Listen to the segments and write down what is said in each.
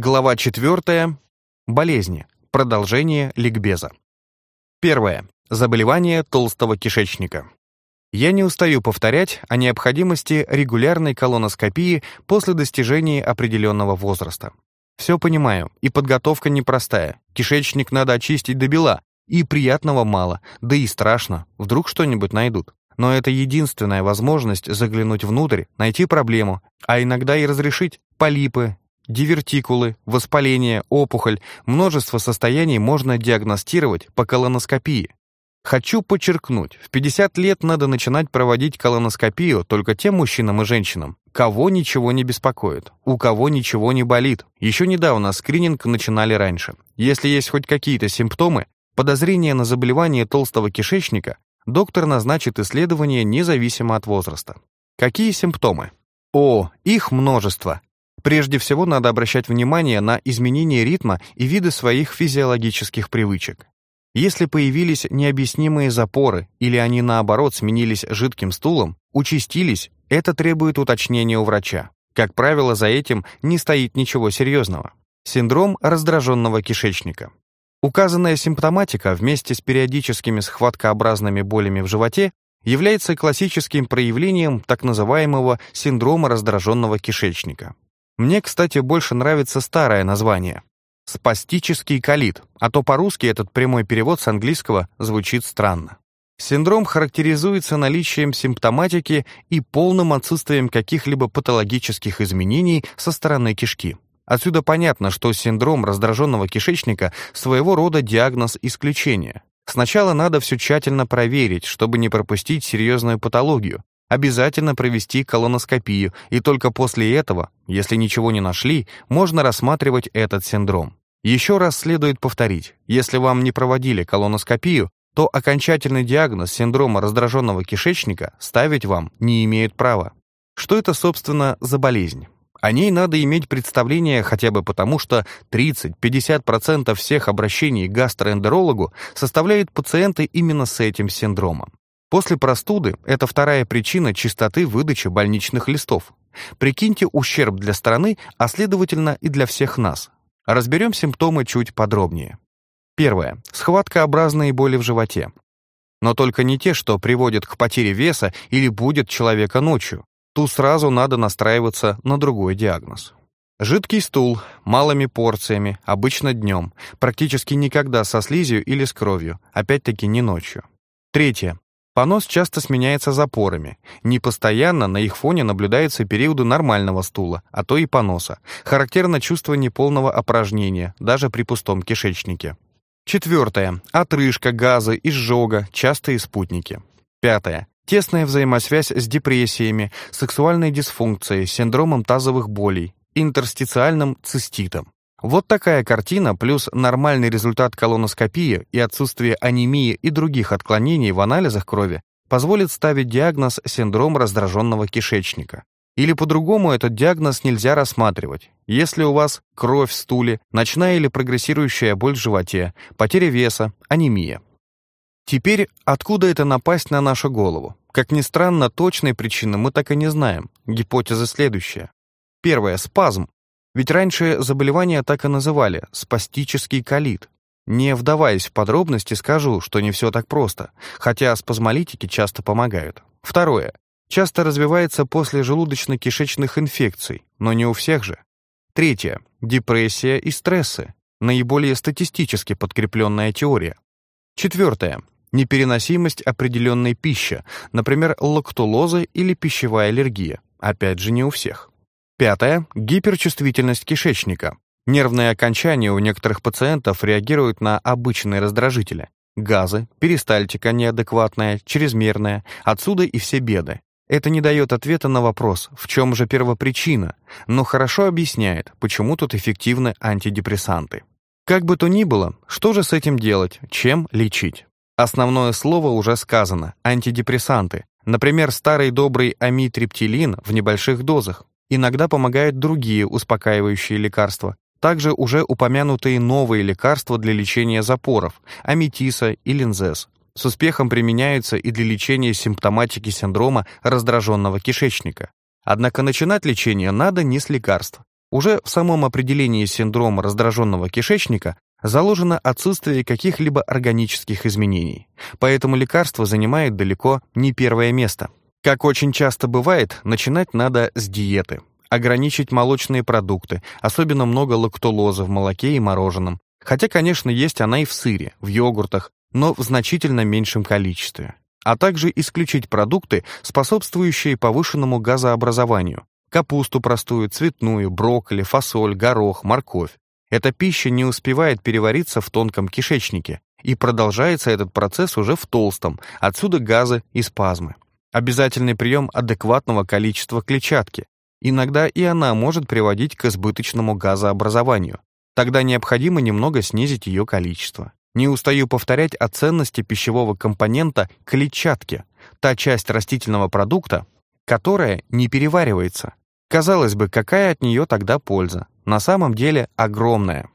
Глава 4. Болезни. Продолжение ликбеза. Первое. Заболевание толстого кишечника. Я не устаю повторять о необходимости регулярной колоноскопии после достижения определенного возраста. Все понимаю, и подготовка непростая. Кишечник надо очистить до бела, и приятного мало, да и страшно, вдруг что-нибудь найдут. Но это единственная возможность заглянуть внутрь, найти проблему, а иногда и разрешить полипы, дивертикулы, воспаление, опухоль, множество состояний можно диагностировать по колоноскопии. Хочу подчеркнуть, в 50 лет надо начинать проводить колоноскопию только тем мужчинам и женщинам, кого ничего не беспокоит, у кого ничего не болит. Еще недавно скрининг начинали раньше. Если есть хоть какие-то симптомы, подозрение на заболевание толстого кишечника, доктор назначит исследование независимо от возраста. Какие симптомы? О, их множество. Прежде всего надо обращать внимание на изменение ритма и виды своих физиологических привычек. Если появились необъяснимые запоры или они наоборот сменились жидким стулом, участились, это требует уточнения у врача. Как правило, за этим не стоит ничего серьезного. Синдром раздраженного кишечника. Указанная симптоматика вместе с периодическими схваткообразными болями в животе является классическим проявлением так называемого синдрома раздраженного кишечника. Мне, кстати, больше нравится старое название — спастический колит, а то по-русски этот прямой перевод с английского звучит странно. Синдром характеризуется наличием симптоматики и полным отсутствием каких-либо патологических изменений со стороны кишки. Отсюда понятно, что синдром раздраженного кишечника своего рода диагноз исключения. Сначала надо все тщательно проверить, чтобы не пропустить серьезную патологию, обязательно провести колоноскопию, и только после этого, если ничего не нашли, можно рассматривать этот синдром. Еще раз следует повторить, если вам не проводили колоноскопию, то окончательный диагноз синдрома раздраженного кишечника ставить вам не имеют права. Что это, собственно, за болезнь? О ней надо иметь представление хотя бы потому, что 30-50% всех обращений к гастроэнтерологу составляют пациенты именно с этим синдромом. После простуды это вторая причина частоты выдачи больничных листов. Прикиньте ущерб для страны, а следовательно и для всех нас. Разберем симптомы чуть подробнее. Первое. Схваткообразные боли в животе. Но только не те, что приводят к потере веса или будет человека ночью. Тут сразу надо настраиваться на другой диагноз. Жидкий стул, малыми порциями, обычно днем, практически никогда со слизью или с кровью, опять-таки не ночью. Третье. Понос часто сменяется запорами. Не постоянно на их фоне наблюдаются периоды нормального стула, а то и поноса. Характерно чувство неполного опорожнения, даже при пустом кишечнике. Четвертое. Отрыжка, газы, изжога, частые спутники. Пятое. Тесная взаимосвязь с депрессиями, сексуальной дисфункцией, синдромом тазовых болей, интерстициальным циститом. Вот такая картина плюс нормальный результат колоноскопии и отсутствие анемии и других отклонений в анализах крови позволит ставить диагноз синдром раздраженного кишечника. Или по-другому этот диагноз нельзя рассматривать. Если у вас кровь в стуле, ночная или прогрессирующая боль в животе, потеря веса, анемия. Теперь, откуда это напасть на нашу голову? Как ни странно, точной причины мы так и не знаем. Гипотеза следующая. Первое. Спазм. Ведь раньше заболевание так и называли – спастический колит. Не вдаваясь в подробности, скажу, что не все так просто, хотя спазмолитики часто помогают. Второе. Часто развивается после желудочно-кишечных инфекций, но не у всех же. Третье. Депрессия и стрессы. Наиболее статистически подкрепленная теория. Четвертое. Непереносимость определенной пищи, например, лактулозы или пищевая аллергия. Опять же, не у всех. Пятое. Гиперчувствительность кишечника. Нервные окончания у некоторых пациентов реагируют на обычные раздражители. Газы, перистальтика неадекватная, чрезмерная, отсюда и все беды. Это не дает ответа на вопрос, в чем же первопричина, но хорошо объясняет, почему тут эффективны антидепрессанты. Как бы то ни было, что же с этим делать, чем лечить? Основное слово уже сказано – антидепрессанты. Например, старый добрый амитриптилин в небольших дозах. Иногда помогают другие успокаивающие лекарства. Также уже упомянутые новые лекарства для лечения запоров, аметиса и линзес. С успехом применяются и для лечения симптоматики синдрома раздраженного кишечника. Однако начинать лечение надо не с лекарств. Уже в самом определении синдрома раздраженного кишечника заложено отсутствие каких-либо органических изменений, поэтому лекарство занимает далеко не первое место. Как очень часто бывает, начинать надо с диеты. Ограничить молочные продукты, особенно много лактулозы в молоке и мороженом. Хотя, конечно, есть она и в сыре, в йогуртах, но в значительно меньшем количестве. А также исключить продукты, способствующие повышенному газообразованию. Капусту простую, цветную, брокколи, фасоль, горох, морковь. Эта пища не успевает перевариться в тонком кишечнике, и продолжается этот процесс уже в толстом, отсюда газы и спазмы. Обязательный прием адекватного количества клетчатки. Иногда и она может приводить к избыточному газообразованию. Тогда необходимо немного снизить ее количество. Не устаю повторять о ценности пищевого компонента клетчатки, та часть растительного продукта, которая не переваривается. Казалось бы, какая от нее тогда польза? На самом деле огромная.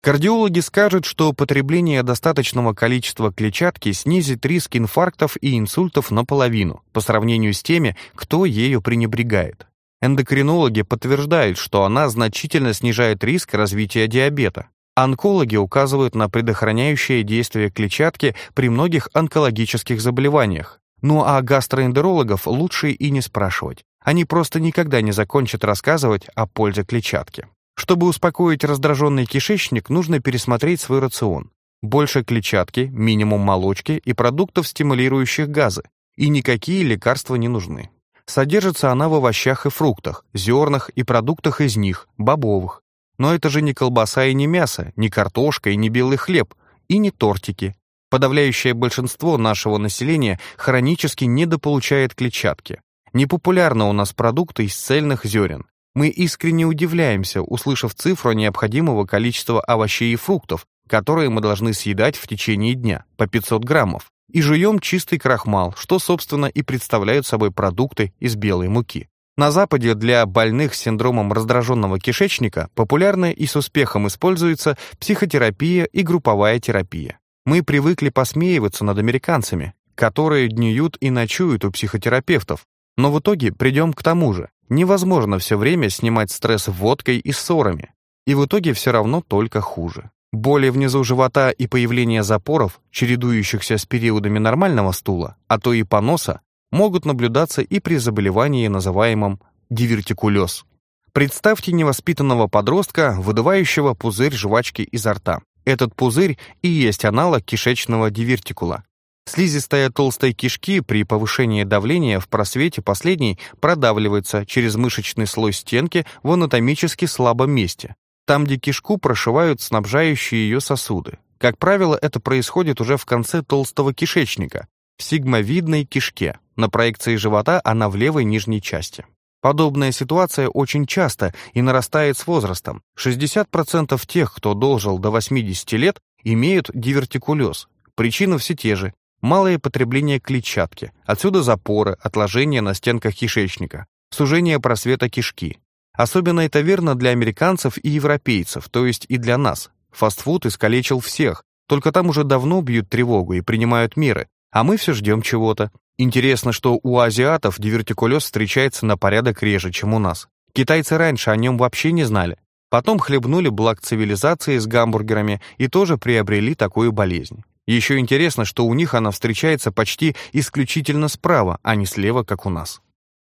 Кардиологи скажут, что потребление достаточного количества клетчатки снизит риск инфарктов и инсультов наполовину по сравнению с теми, кто ею пренебрегает. Эндокринологи подтверждают, что она значительно снижает риск развития диабета. Онкологи указывают на предохраняющее действие клетчатки при многих онкологических заболеваниях. Ну а гастроэнтерологов лучше и не спрашивать. Они просто никогда не закончат рассказывать о пользе клетчатки. Чтобы успокоить раздраженный кишечник, нужно пересмотреть свой рацион. Больше клетчатки, минимум молочки и продуктов, стимулирующих газы. И никакие лекарства не нужны. Содержится она в овощах и фруктах, зернах и продуктах из них, бобовых. Но это же не колбаса и не мясо, не картошка и не белый хлеб, и не тортики. Подавляющее большинство нашего населения хронически недополучает клетчатки. Непопулярны у нас продукты из цельных зерен. Мы искренне удивляемся, услышав цифру необходимого количества овощей и фруктов, которые мы должны съедать в течение дня, по 500 граммов, и жуем чистый крахмал, что, собственно, и представляют собой продукты из белой муки. На Западе для больных с синдромом раздраженного кишечника популярно и с успехом используется психотерапия и групповая терапия. Мы привыкли посмеиваться над американцами, которые днюют и ночуют у психотерапевтов, но в итоге придем к тому же. Невозможно все время снимать стресс водкой и ссорами. И в итоге все равно только хуже. Боли внизу живота и появление запоров, чередующихся с периодами нормального стула, а то и поноса, могут наблюдаться и при заболевании, называемом дивертикулез. Представьте невоспитанного подростка, выдувающего пузырь жвачки изо рта. Этот пузырь и есть аналог кишечного дивертикула. Слизистая толстой кишки при повышении давления в просвете последней продавливается через мышечный слой стенки в анатомически слабом месте, там, где кишку прошивают снабжающие ее сосуды. Как правило, это происходит уже в конце толстого кишечника, в сигмовидной кишке. На проекции живота она в левой нижней части. Подобная ситуация очень часто и нарастает с возрастом. 60% тех, кто дожил до 80 лет, имеют дивертикулез. Причины все те же малое потребление клетчатки, отсюда запоры, отложения на стенках кишечника, сужение просвета кишки. Особенно это верно для американцев и европейцев, то есть и для нас. Фастфуд искалечил всех, только там уже давно бьют тревогу и принимают меры, а мы все ждем чего-то. Интересно, что у азиатов дивертикулез встречается на порядок реже, чем у нас. Китайцы раньше о нем вообще не знали. Потом хлебнули благ цивилизации с гамбургерами и тоже приобрели такую болезнь. Еще интересно, что у них она встречается почти исключительно справа, а не слева, как у нас.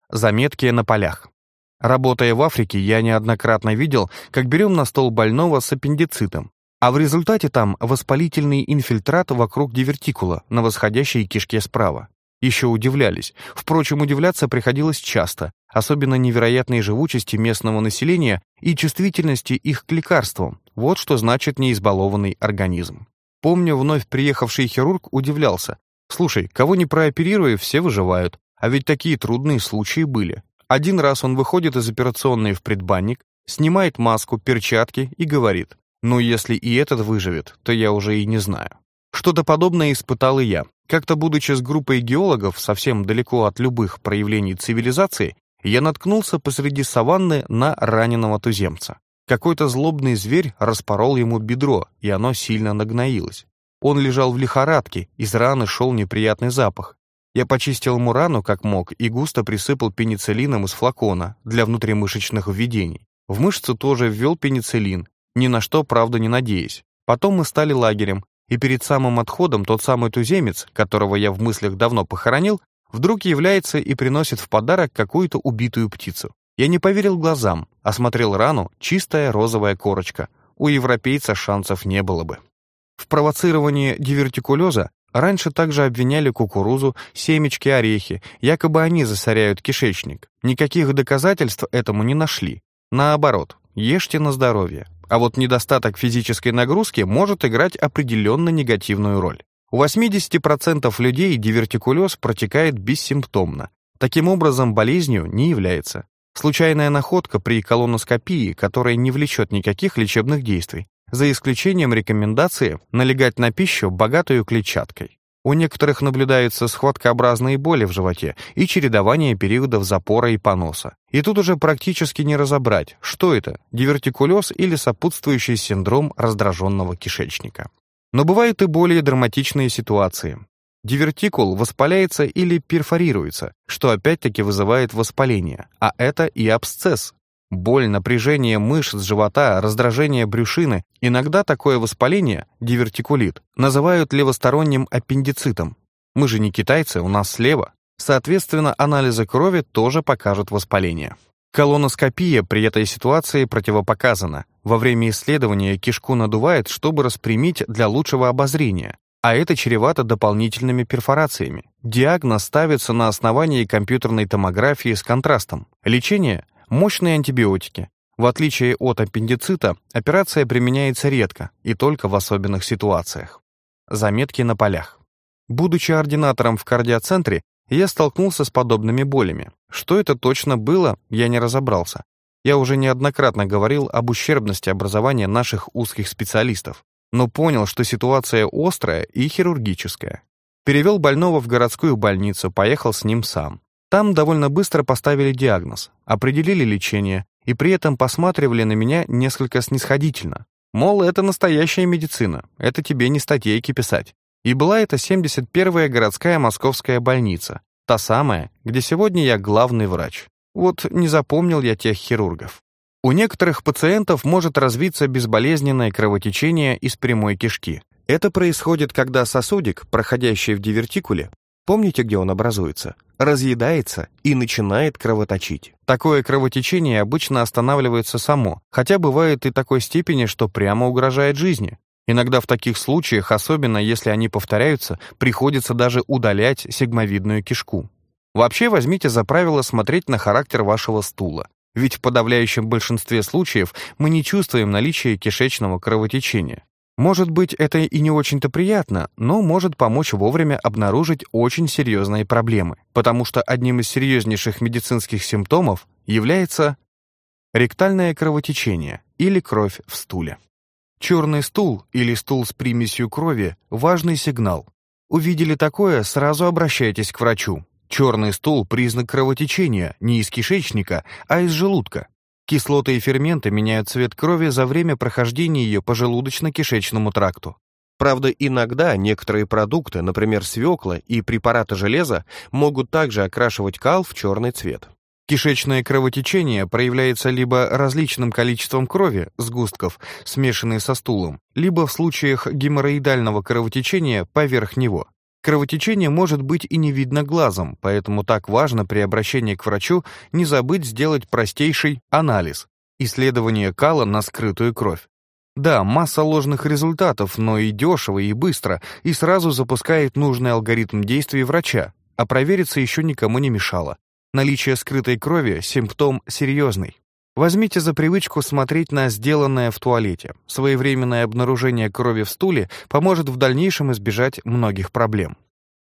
Заметки на полях. Работая в Африке, я неоднократно видел, как берем на стол больного с аппендицитом, а в результате там воспалительный инфильтрат вокруг дивертикула на восходящей кишке справа. Еще удивлялись. Впрочем, удивляться приходилось часто, особенно невероятной живучести местного населения и чувствительности их к лекарствам. Вот что значит неизбалованный организм. Помню, вновь приехавший хирург удивлялся. «Слушай, кого не прооперируя, все выживают. А ведь такие трудные случаи были. Один раз он выходит из операционной в предбанник, снимает маску, перчатки и говорит, «Ну, если и этот выживет, то я уже и не знаю». Что-то подобное испытал и я. Как-то будучи с группой геологов, совсем далеко от любых проявлений цивилизации, я наткнулся посреди саванны на раненого туземца. Какой-то злобный зверь распорол ему бедро, и оно сильно нагноилось. Он лежал в лихорадке, из раны шел неприятный запах. Я почистил ему рану как мог и густо присыпал пенициллином из флакона для внутримышечных введений. В мышцу тоже ввел пенициллин, ни на что, правда, не надеясь. Потом мы стали лагерем, и перед самым отходом тот самый туземец, которого я в мыслях давно похоронил, вдруг является и приносит в подарок какую-то убитую птицу. Я не поверил глазам, осмотрел рану, чистая розовая корочка. У европейца шансов не было бы. В провоцировании дивертикулеза раньше также обвиняли кукурузу, семечки, орехи, якобы они засоряют кишечник. Никаких доказательств этому не нашли. Наоборот, ешьте на здоровье. А вот недостаток физической нагрузки может играть определенно негативную роль. У 80% людей дивертикулез протекает бессимптомно. Таким образом, болезнью не является. Случайная находка при колоноскопии, которая не влечет никаких лечебных действий, за исключением рекомендации налегать на пищу, богатую клетчаткой. У некоторых наблюдаются схваткообразные боли в животе и чередование периодов запора и поноса. И тут уже практически не разобрать, что это – дивертикулез или сопутствующий синдром раздраженного кишечника. Но бывают и более драматичные ситуации. Дивертикул воспаляется или перфорируется, что опять-таки вызывает воспаление, а это и абсцесс, Боль, напряжение мышц живота, раздражение брюшины, иногда такое воспаление, дивертикулит, называют левосторонним аппендицитом. Мы же не китайцы, у нас слева. Соответственно, анализы крови тоже покажут воспаление. Колоноскопия при этой ситуации противопоказана. Во время исследования кишку надувает, чтобы распрямить для лучшего обозрения, а это чревато дополнительными перфорациями. Диагноз ставится на основании компьютерной томографии с контрастом. Лечение Мощные антибиотики. В отличие от аппендицита, операция применяется редко и только в особенных ситуациях. Заметки на полях. Будучи ординатором в кардиоцентре, я столкнулся с подобными болями. Что это точно было, я не разобрался. Я уже неоднократно говорил об ущербности образования наших узких специалистов, но понял, что ситуация острая и хирургическая. Перевел больного в городскую больницу, поехал с ним сам. Там довольно быстро поставили диагноз, определили лечение и при этом посматривали на меня несколько снисходительно. Мол, это настоящая медицина, это тебе не статейки писать. И была это 71-я городская московская больница, та самая, где сегодня я главный врач. Вот не запомнил я тех хирургов. У некоторых пациентов может развиться безболезненное кровотечение из прямой кишки. Это происходит, когда сосудик, проходящий в дивертикуле, помните, где он образуется, разъедается и начинает кровоточить. Такое кровотечение обычно останавливается само, хотя бывает и такой степени, что прямо угрожает жизни. Иногда в таких случаях, особенно если они повторяются, приходится даже удалять сигмовидную кишку. Вообще возьмите за правило смотреть на характер вашего стула. Ведь в подавляющем большинстве случаев мы не чувствуем наличия кишечного кровотечения. Может быть, это и не очень-то приятно, но может помочь вовремя обнаружить очень серьезные проблемы, потому что одним из серьезнейших медицинских симптомов является ректальное кровотечение или кровь в стуле. Черный стул или стул с примесью крови – важный сигнал. Увидели такое, сразу обращайтесь к врачу. Черный стул – признак кровотечения не из кишечника, а из желудка. Кислоты и ферменты меняют цвет крови за время прохождения ее по желудочно-кишечному тракту. Правда, иногда некоторые продукты, например, свекла и препараты железа, могут также окрашивать кал в черный цвет. Кишечное кровотечение проявляется либо различным количеством крови, сгустков, смешанной со стулом, либо в случаях геморроидального кровотечения поверх него. Кровотечение может быть и не видно глазом, поэтому так важно при обращении к врачу не забыть сделать простейший анализ – исследование кала на скрытую кровь. Да, масса ложных результатов, но и дешево, и быстро, и сразу запускает нужный алгоритм действий врача, а провериться еще никому не мешало. Наличие скрытой крови – симптом серьезный. Возьмите за привычку смотреть на сделанное в туалете. Своевременное обнаружение крови в стуле поможет в дальнейшем избежать многих проблем.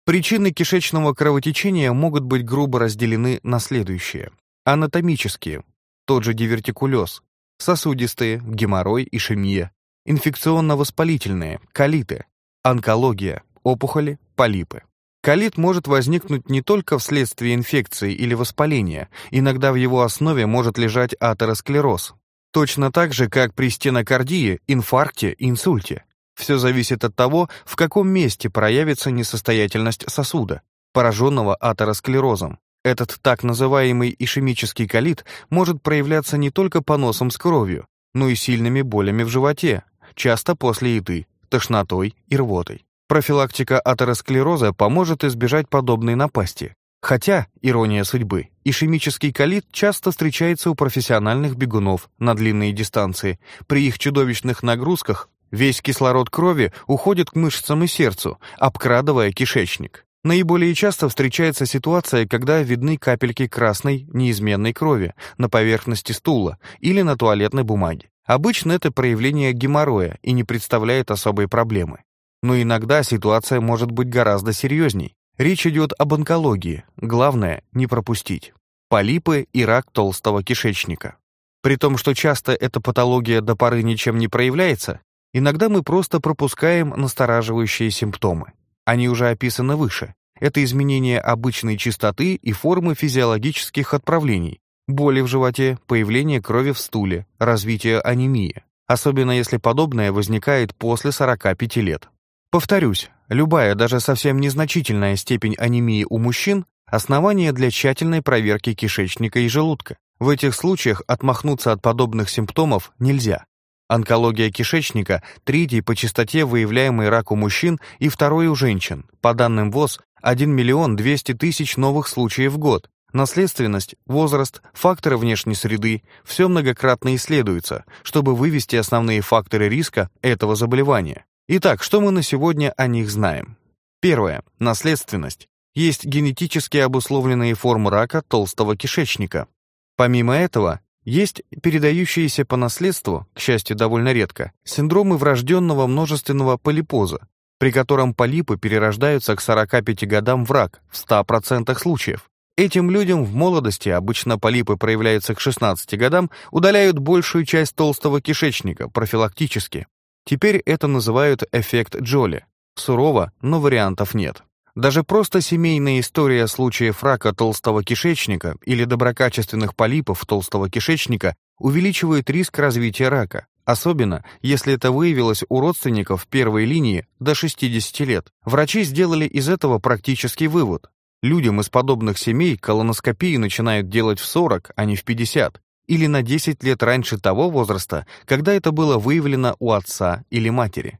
Причины кишечного кровотечения могут быть грубо разделены на следующие. Анатомические, тот же дивертикулез, сосудистые, геморрой, ишемия, инфекционно-воспалительные, колиты, онкология, опухоли, полипы. Колит может возникнуть не только вследствие инфекции или воспаления, иногда в его основе может лежать атеросклероз. Точно так же, как при стенокардии, инфаркте, инсульте. Все зависит от того, в каком месте проявится несостоятельность сосуда, пораженного атеросклерозом. Этот так называемый ишемический колит может проявляться не только поносом с кровью, но и сильными болями в животе, часто после еды, тошнотой и рвотой. Профилактика атеросклероза поможет избежать подобной напасти. Хотя, ирония судьбы, ишемический колит часто встречается у профессиональных бегунов на длинные дистанции. При их чудовищных нагрузках весь кислород крови уходит к мышцам и сердцу, обкрадывая кишечник. Наиболее часто встречается ситуация, когда видны капельки красной неизменной крови на поверхности стула или на туалетной бумаге. Обычно это проявление геморроя и не представляет особой проблемы. Но иногда ситуация может быть гораздо серьезней. Речь идет об онкологии. Главное — не пропустить. Полипы и рак толстого кишечника. При том, что часто эта патология до поры ничем не проявляется, иногда мы просто пропускаем настораживающие симптомы. Они уже описаны выше. Это изменение обычной частоты и формы физиологических отправлений, боли в животе, появление крови в стуле, развитие анемии, особенно если подобное возникает после 45 лет. Повторюсь, любая, даже совсем незначительная степень анемии у мужчин – основание для тщательной проверки кишечника и желудка. В этих случаях отмахнуться от подобных симптомов нельзя. Онкология кишечника – третий по частоте выявляемый рак у мужчин и второй у женщин. По данным ВОЗ, 1 миллион 200 тысяч новых случаев в год. Наследственность, возраст, факторы внешней среды – все многократно исследуется, чтобы вывести основные факторы риска этого заболевания. Итак, что мы на сегодня о них знаем? Первое. Наследственность. Есть генетически обусловленные формы рака толстого кишечника. Помимо этого, есть передающиеся по наследству, к счастью, довольно редко, синдромы врожденного множественного полипоза, при котором полипы перерождаются к 45 годам в рак в 100% случаев. Этим людям в молодости, обычно полипы проявляются к 16 годам, удаляют большую часть толстого кишечника профилактически. Теперь это называют эффект Джоли. Сурово, но вариантов нет. Даже просто семейная история случаев рака толстого кишечника или доброкачественных полипов толстого кишечника увеличивает риск развития рака, особенно если это выявилось у родственников первой линии до 60 лет. Врачи сделали из этого практический вывод. Людям из подобных семей колоноскопии начинают делать в 40, а не в 50, или на 10 лет раньше того возраста, когда это было выявлено у отца или матери.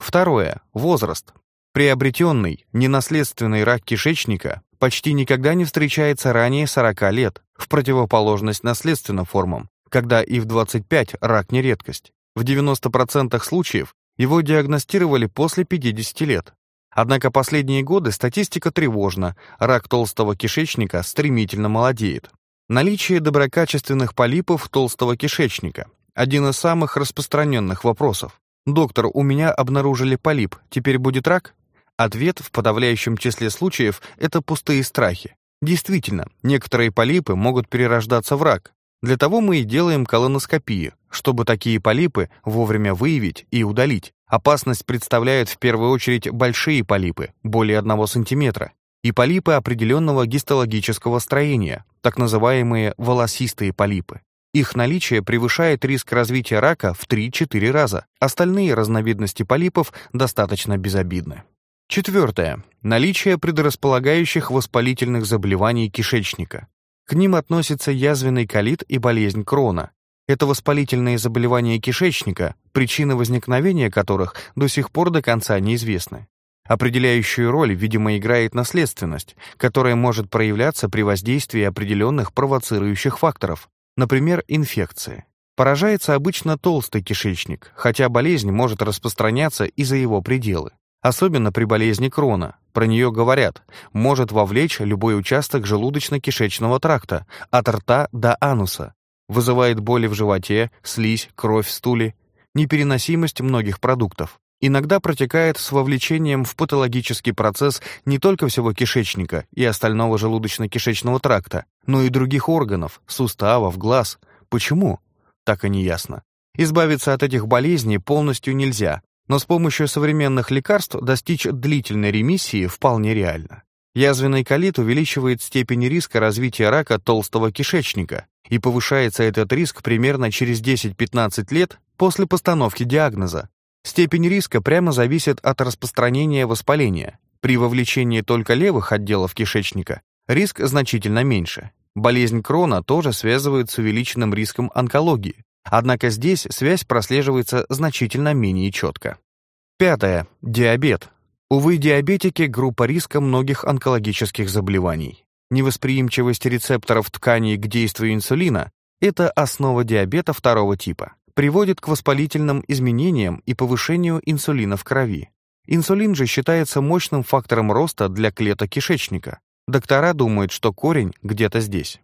Второе. Возраст. Приобретенный, ненаследственный рак кишечника почти никогда не встречается ранее 40 лет, в противоположность наследственным формам, когда и в 25 рак не редкость. В 90% случаев его диагностировали после 50 лет. Однако последние годы статистика тревожна, рак толстого кишечника стремительно молодеет. Наличие доброкачественных полипов толстого кишечника – один из самых распространенных вопросов. «Доктор, у меня обнаружили полип, теперь будет рак?» Ответ в подавляющем числе случаев – это пустые страхи. Действительно, некоторые полипы могут перерождаться в рак. Для того мы и делаем колоноскопию, чтобы такие полипы вовремя выявить и удалить. Опасность представляют в первую очередь большие полипы, более 1 см, и полипы определенного гистологического строения, так называемые волосистые полипы. Их наличие превышает риск развития рака в 3-4 раза. Остальные разновидности полипов достаточно безобидны. Четвертое. Наличие предрасполагающих воспалительных заболеваний кишечника. К ним относятся язвенный колит и болезнь Крона. Это воспалительные заболевания кишечника, причины возникновения которых до сих пор до конца неизвестны. Определяющую роль, видимо, играет наследственность, которая может проявляться при воздействии определенных провоцирующих факторов, например, инфекции. Поражается обычно толстый кишечник, хотя болезнь может распространяться и за его пределы. Особенно при болезни Крона. Про нее говорят, может вовлечь любой участок желудочно-кишечного тракта, от рта до ануса. Вызывает боли в животе, слизь, кровь в стуле, непереносимость многих продуктов. Иногда протекает с вовлечением в патологический процесс не только всего кишечника и остального желудочно-кишечного тракта, но и других органов, суставов, глаз. Почему? Так и не ясно. Избавиться от этих болезней полностью нельзя, но с помощью современных лекарств достичь длительной ремиссии вполне реально. Язвенный колит увеличивает степень риска развития рака толстого кишечника, и повышается этот риск примерно через 10-15 лет после постановки диагноза. Степень риска прямо зависит от распространения воспаления. При вовлечении только левых отделов кишечника риск значительно меньше. Болезнь Крона тоже связывают с увеличенным риском онкологии, однако здесь связь прослеживается значительно менее четко. Пятое. Диабет. Увы, диабетики – группа риска многих онкологических заболеваний. Невосприимчивость рецепторов тканей к действию инсулина – это основа диабета второго типа, приводит к воспалительным изменениям и повышению инсулина в крови. Инсулин же считается мощным фактором роста для клеток кишечника. Доктора думают, что корень где-то здесь.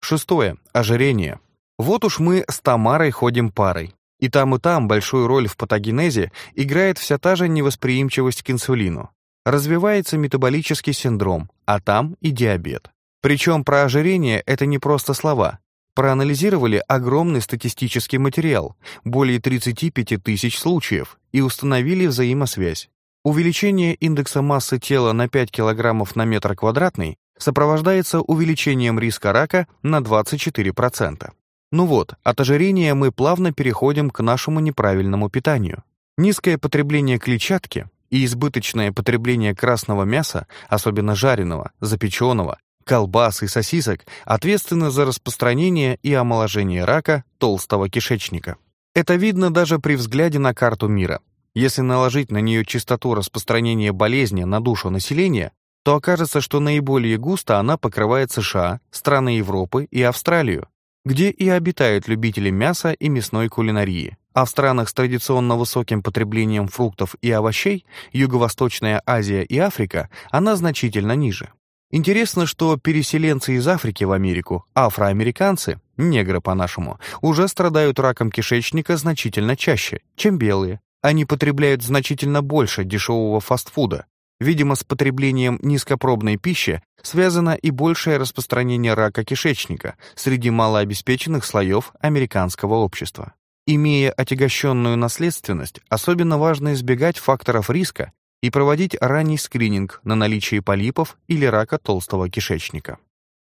Шестое. Ожирение. Вот уж мы с Тамарой ходим парой. И там, и там большую роль в патогенезе играет вся та же невосприимчивость к инсулину. Развивается метаболический синдром, а там и диабет. Причем про ожирение это не просто слова. Проанализировали огромный статистический материал, более 35 тысяч случаев, и установили взаимосвязь. Увеличение индекса массы тела на 5 кг на метр квадратный сопровождается увеличением риска рака на 24%. Ну вот, от ожирения мы плавно переходим к нашему неправильному питанию. Низкое потребление клетчатки и избыточное потребление красного мяса, особенно жареного, запеченного, колбас и сосисок, ответственны за распространение и омоложение рака толстого кишечника. Это видно даже при взгляде на карту мира. Если наложить на нее частоту распространения болезни на душу населения, то окажется, что наиболее густо она покрывает США, страны Европы и Австралию, где и обитают любители мяса и мясной кулинарии. А в странах с традиционно высоким потреблением фруктов и овощей, Юго-Восточная Азия и Африка, она значительно ниже. Интересно, что переселенцы из Африки в Америку, афроамериканцы, негры по-нашему, уже страдают раком кишечника значительно чаще, чем белые. Они потребляют значительно больше дешевого фастфуда, Видимо, с потреблением низкопробной пищи связано и большее распространение рака кишечника среди малообеспеченных слоев американского общества. Имея отягощенную наследственность, особенно важно избегать факторов риска и проводить ранний скрининг на наличие полипов или рака толстого кишечника.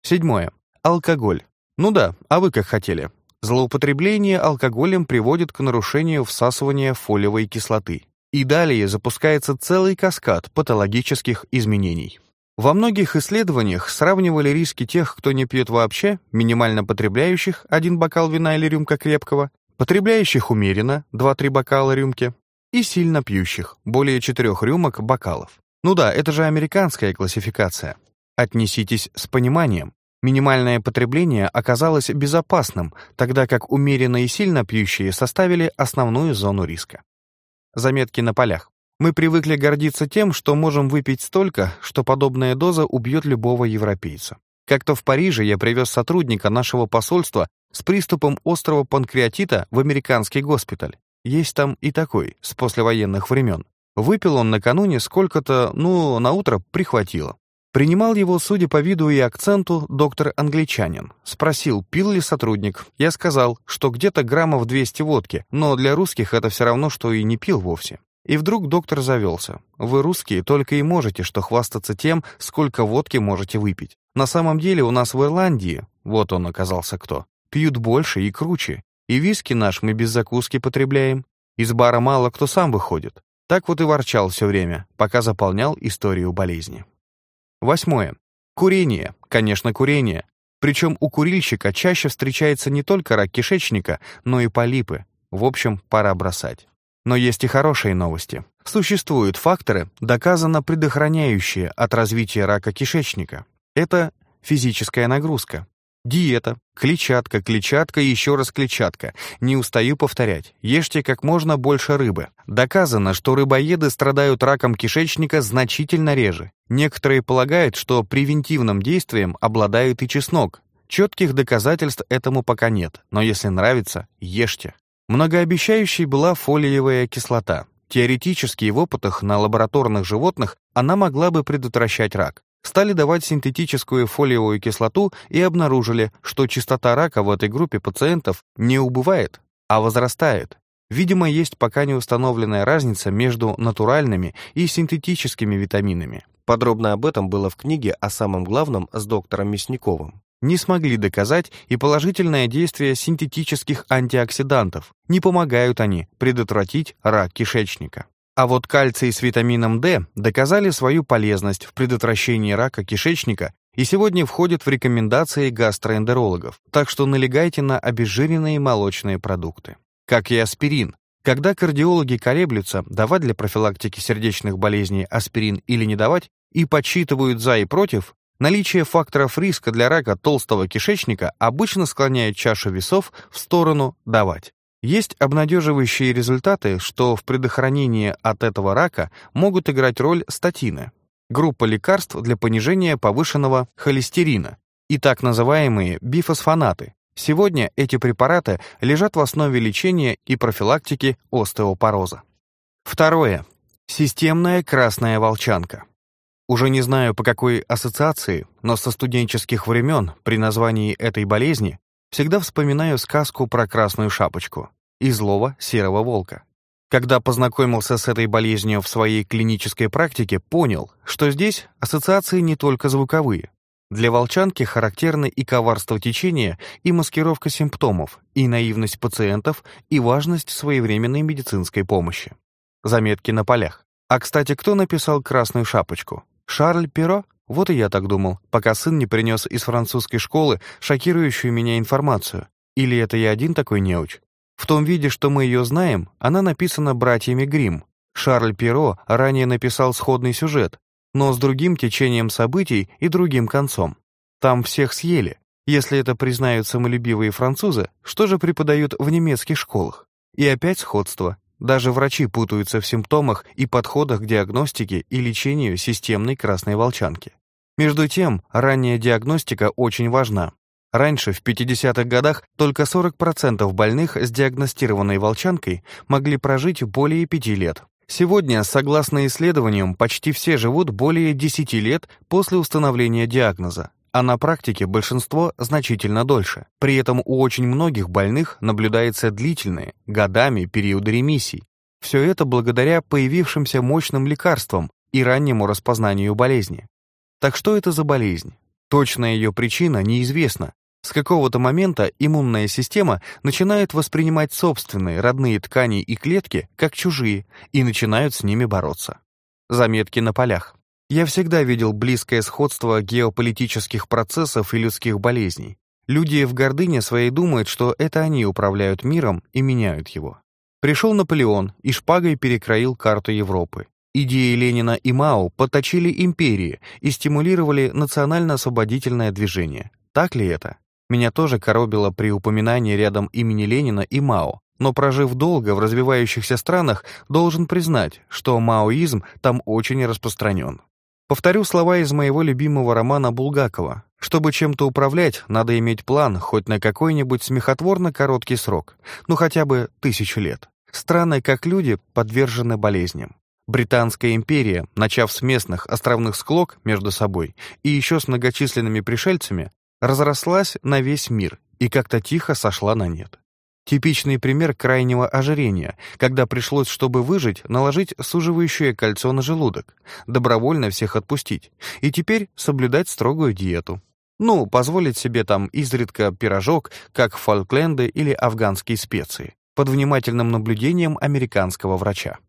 Седьмое. Алкоголь. Ну да, а вы как хотели. Злоупотребление алкоголем приводит к нарушению всасывания фолиевой кислоты. И далее запускается целый каскад патологических изменений. Во многих исследованиях сравнивали риски тех, кто не пьет вообще, минимально потребляющих один бокал вина или рюмка крепкого, потребляющих умеренно, 2-3 бокала рюмки, и сильно пьющих, более 4 рюмок бокалов. Ну да, это же американская классификация. Отнеситесь с пониманием. Минимальное потребление оказалось безопасным, тогда как умеренно и сильно пьющие составили основную зону риска. Заметки на полях. Мы привыкли гордиться тем, что можем выпить столько, что подобная доза убьет любого европейца. Как-то в Париже я привез сотрудника нашего посольства с приступом острого панкреатита в американский госпиталь. Есть там и такой, с послевоенных времен. Выпил он накануне сколько-то, ну, на утро прихватило. Принимал его, судя по виду и акценту, доктор-англичанин. Спросил, пил ли сотрудник. Я сказал, что где-то граммов 200 водки, но для русских это все равно, что и не пил вовсе. И вдруг доктор завелся. Вы, русские, только и можете что хвастаться тем, сколько водки можете выпить. На самом деле у нас в Ирландии, вот он оказался кто, пьют больше и круче. И виски наш мы без закуски потребляем. Из бара мало кто сам выходит. Так вот и ворчал все время, пока заполнял историю болезни. Восьмое. Курение. Конечно, курение. Причем у курильщика чаще встречается не только рак кишечника, но и полипы. В общем, пора бросать. Но есть и хорошие новости. Существуют факторы, доказанно предохраняющие от развития рака кишечника. Это физическая нагрузка. Диета, клетчатка, клетчатка и еще раз клетчатка. Не устаю повторять. Ешьте как можно больше рыбы. Доказано, что рыбоеды страдают раком кишечника значительно реже. Некоторые полагают, что превентивным действием обладает и чеснок. Четких доказательств этому пока нет, но если нравится, ешьте. Многообещающей была фолиевая кислота. Теоретически в опытах на лабораторных животных она могла бы предотвращать рак стали давать синтетическую фолиевую кислоту и обнаружили, что частота рака в этой группе пациентов не убывает, а возрастает. Видимо, есть пока не установленная разница между натуральными и синтетическими витаминами. Подробно об этом было в книге о самом главном с доктором Мясниковым. Не смогли доказать и положительное действие синтетических антиоксидантов. Не помогают они предотвратить рак кишечника. А вот кальций с витамином D доказали свою полезность в предотвращении рака кишечника и сегодня входит в рекомендации гастроэнтерологов, так что налегайте на обезжиренные молочные продукты. Как и аспирин. Когда кардиологи колеблются, давать для профилактики сердечных болезней аспирин или не давать, и подсчитывают за и против, наличие факторов риска для рака толстого кишечника обычно склоняет чашу весов в сторону «давать». Есть обнадеживающие результаты, что в предохранении от этого рака могут играть роль статины, группа лекарств для понижения повышенного холестерина и так называемые бифосфонаты. Сегодня эти препараты лежат в основе лечения и профилактики остеопороза. Второе. Системная красная волчанка. Уже не знаю по какой ассоциации, но со студенческих времен при названии этой болезни всегда вспоминаю сказку про красную шапочку и злого серого волка. Когда познакомился с этой болезнью в своей клинической практике, понял, что здесь ассоциации не только звуковые. Для волчанки характерны и коварство течения, и маскировка симптомов, и наивность пациентов, и важность своевременной медицинской помощи. Заметки на полях. А, кстати, кто написал «Красную шапочку»? Шарль Перо? Вот и я так думал, пока сын не принес из французской школы шокирующую меня информацию. Или это я один такой неуч? В том виде, что мы ее знаем, она написана братьями Гримм. Шарль Перо ранее написал сходный сюжет, но с другим течением событий и другим концом. Там всех съели. Если это признают самолюбивые французы, что же преподают в немецких школах? И опять сходство. Даже врачи путаются в симптомах и подходах к диагностике и лечению системной красной волчанки. Между тем, ранняя диагностика очень важна. Раньше, в 50-х годах, только 40% больных с диагностированной волчанкой могли прожить более 5 лет. Сегодня, согласно исследованиям, почти все живут более 10 лет после установления диагноза, а на практике большинство значительно дольше. При этом у очень многих больных наблюдаются длительные, годами периоды ремиссий. Все это благодаря появившимся мощным лекарствам и раннему распознанию болезни. Так что это за болезнь? Точная ее причина неизвестна, с какого-то момента иммунная система начинает воспринимать собственные родные ткани и клетки как чужие и начинают с ними бороться. Заметки на полях. Я всегда видел близкое сходство геополитических процессов и людских болезней. Люди в гордыне своей думают, что это они управляют миром и меняют его. Пришел Наполеон и шпагой перекроил карту Европы. Идеи Ленина и Мао подточили империи и стимулировали национально-освободительное движение. Так ли это? Меня тоже коробило при упоминании рядом имени Ленина и Мао, но прожив долго в развивающихся странах, должен признать, что маоизм там очень распространен. Повторю слова из моего любимого романа Булгакова. Чтобы чем-то управлять, надо иметь план хоть на какой-нибудь смехотворно короткий срок, ну хотя бы тысячу лет. Страны, как люди, подвержены болезням. Британская империя, начав с местных островных склок между собой и еще с многочисленными пришельцами, разрослась на весь мир и как-то тихо сошла на нет. Типичный пример крайнего ожирения, когда пришлось, чтобы выжить, наложить суживающее кольцо на желудок, добровольно всех отпустить, и теперь соблюдать строгую диету. Ну, позволить себе там изредка пирожок, как Фолкленды или афганские специи, под внимательным наблюдением американского врача.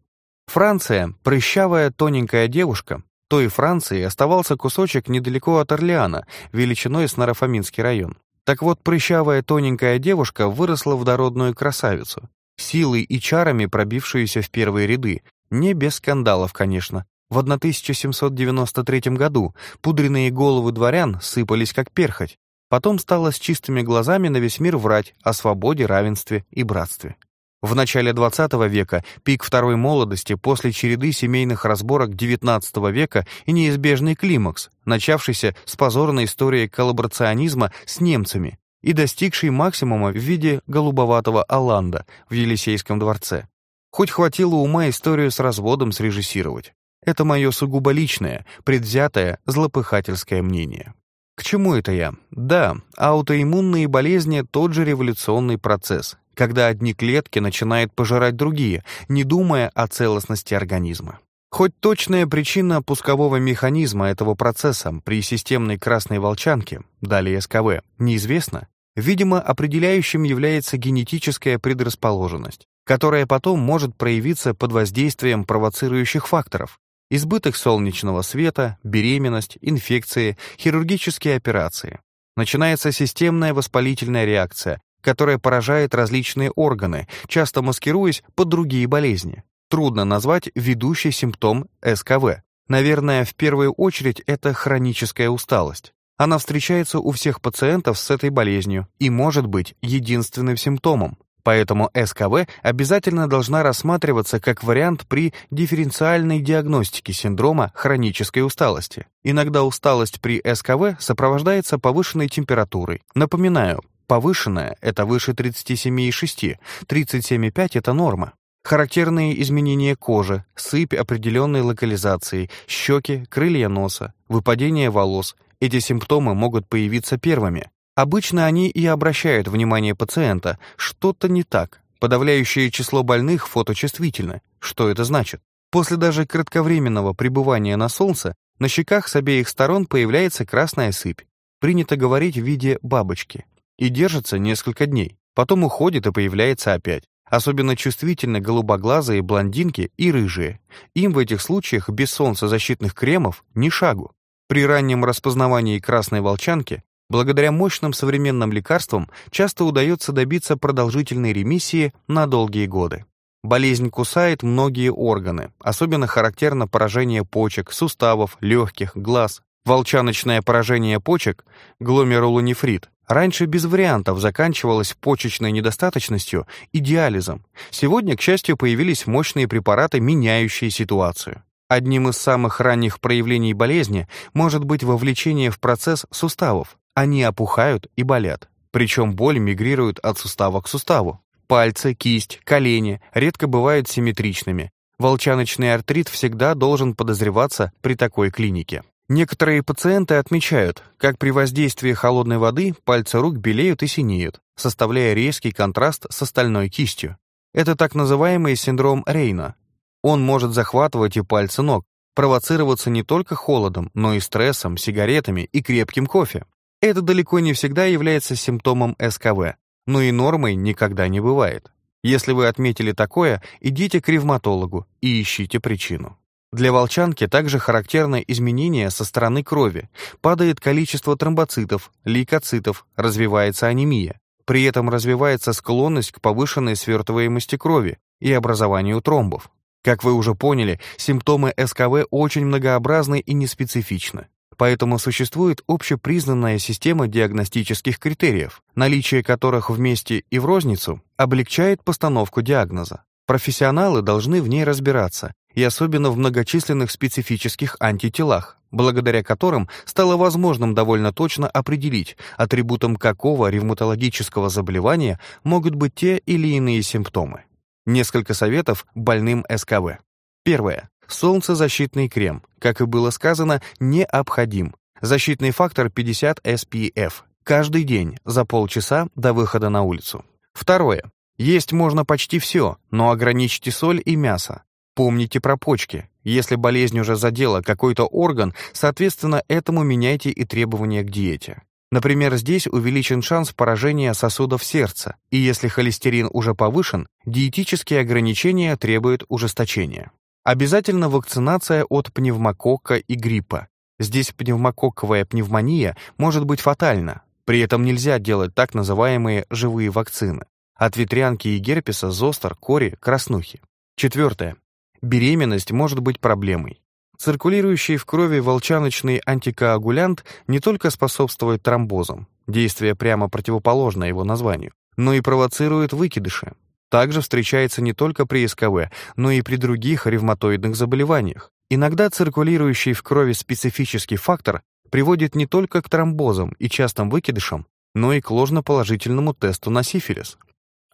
Франция, прыщавая тоненькая девушка, той Франции оставался кусочек недалеко от Орлеана, величиной с Нарафаминский район. Так вот, прыщавая тоненькая девушка выросла в дородную красавицу, силой и чарами пробившуюся в первые ряды, не без скандалов, конечно. В 1793 году пудренные головы дворян сыпались как перхоть, потом стала с чистыми глазами на весь мир врать о свободе, равенстве и братстве. В начале XX века пик второй молодости после череды семейных разборок XIX века и неизбежный климакс, начавшийся с позорной истории коллаборационизма с немцами и достигший максимума в виде голубоватого Аланда в Елисейском дворце. Хоть хватило ума историю с разводом срежиссировать. Это мое сугубо личное, предвзятое, злопыхательское мнение. К чему это я? Да, аутоиммунные болезни — тот же революционный процесс, когда одни клетки начинают пожирать другие, не думая о целостности организма. Хоть точная причина пускового механизма этого процесса при системной красной волчанке, далее СКВ, неизвестна, видимо, определяющим является генетическая предрасположенность, которая потом может проявиться под воздействием провоцирующих факторов, избыток солнечного света, беременность, инфекции, хирургические операции. Начинается системная воспалительная реакция, которая поражает различные органы, часто маскируясь под другие болезни. Трудно назвать ведущий симптом СКВ. Наверное, в первую очередь это хроническая усталость. Она встречается у всех пациентов с этой болезнью и может быть единственным симптомом. Поэтому СКВ обязательно должна рассматриваться как вариант при дифференциальной диагностике синдрома хронической усталости. Иногда усталость при СКВ сопровождается повышенной температурой. Напоминаю, повышенная – это выше 37,6, 37,5 – это норма. Характерные изменения кожи, сыпь определенной локализации, щеки, крылья носа, выпадение волос. Эти симптомы могут появиться первыми. Обычно они и обращают внимание пациента. Что-то не так. Подавляющее число больных фоточувствительно. Что это значит? После даже кратковременного пребывания на солнце на щеках с обеих сторон появляется красная сыпь. Принято говорить в виде бабочки. И держится несколько дней. Потом уходит и появляется опять. Особенно чувствительны голубоглазые блондинки и рыжие. Им в этих случаях без солнцезащитных кремов ни шагу. При раннем распознавании красной волчанки, благодаря мощным современным лекарствам, часто удается добиться продолжительной ремиссии на долгие годы. Болезнь кусает многие органы, особенно характерно поражение почек, суставов, легких, глаз. Волчаночное поражение почек, гломерулонефрит, Раньше без вариантов заканчивалось почечной недостаточностью и диализом. Сегодня, к счастью, появились мощные препараты, меняющие ситуацию. Одним из самых ранних проявлений болезни может быть вовлечение в процесс суставов. Они опухают и болят. Причем боль мигрирует от сустава к суставу. Пальцы, кисть, колени редко бывают симметричными. Волчаночный артрит всегда должен подозреваться при такой клинике. Некоторые пациенты отмечают, как при воздействии холодной воды пальцы рук белеют и синеют, составляя резкий контраст с остальной кистью. Это так называемый синдром Рейна. Он может захватывать и пальцы ног, провоцироваться не только холодом, но и стрессом, сигаретами и крепким кофе. Это далеко не всегда является симптомом СКВ, но и нормой никогда не бывает. Если вы отметили такое, идите к ревматологу и ищите причину. Для волчанки также характерно изменение со стороны крови. Падает количество тромбоцитов, лейкоцитов, развивается анемия. При этом развивается склонность к повышенной свертываемости крови и образованию тромбов. Как вы уже поняли, симптомы СКВ очень многообразны и неспецифичны. Поэтому существует общепризнанная система диагностических критериев, наличие которых вместе и в розницу облегчает постановку диагноза. Профессионалы должны в ней разбираться и особенно в многочисленных специфических антителах, благодаря которым стало возможным довольно точно определить, атрибутом какого ревматологического заболевания могут быть те или иные симптомы. Несколько советов больным СКВ. Первое. Солнцезащитный крем, как и было сказано, необходим. Защитный фактор 50 SPF. Каждый день, за полчаса до выхода на улицу. Второе. Есть можно почти все, но ограничьте соль и мясо. Помните про почки. Если болезнь уже задела какой-то орган, соответственно, этому меняйте и требования к диете. Например, здесь увеличен шанс поражения сосудов сердца, и если холестерин уже повышен, диетические ограничения требуют ужесточения. Обязательно вакцинация от пневмококка и гриппа. Здесь пневмококковая пневмония может быть фатальна, при этом нельзя делать так называемые живые вакцины. От ветрянки и герпеса, зостер, кори, краснухи. Четвертое. Беременность может быть проблемой. Циркулирующий в крови волчаночный антикоагулянт не только способствует тромбозам, действие прямо противоположно его названию, но и провоцирует выкидыши. Также встречается не только при СКВ, но и при других ревматоидных заболеваниях. Иногда циркулирующий в крови специфический фактор приводит не только к тромбозам и частым выкидышам, но и к ложноположительному тесту на сифилис.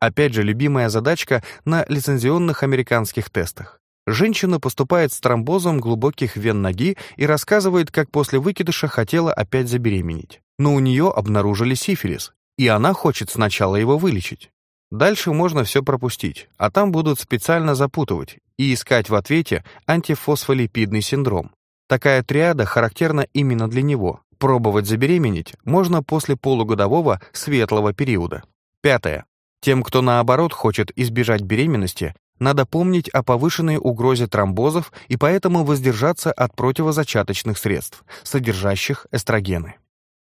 Опять же, любимая задачка на лицензионных американских тестах. Женщина поступает с тромбозом глубоких вен ноги и рассказывает, как после выкидыша хотела опять забеременеть. Но у нее обнаружили сифилис, и она хочет сначала его вылечить. Дальше можно все пропустить, а там будут специально запутывать и искать в ответе антифосфолипидный синдром. Такая триада характерна именно для него. Пробовать забеременеть можно после полугодового светлого периода. Пятое. Тем, кто наоборот хочет избежать беременности, надо помнить о повышенной угрозе тромбозов и поэтому воздержаться от противозачаточных средств, содержащих эстрогены.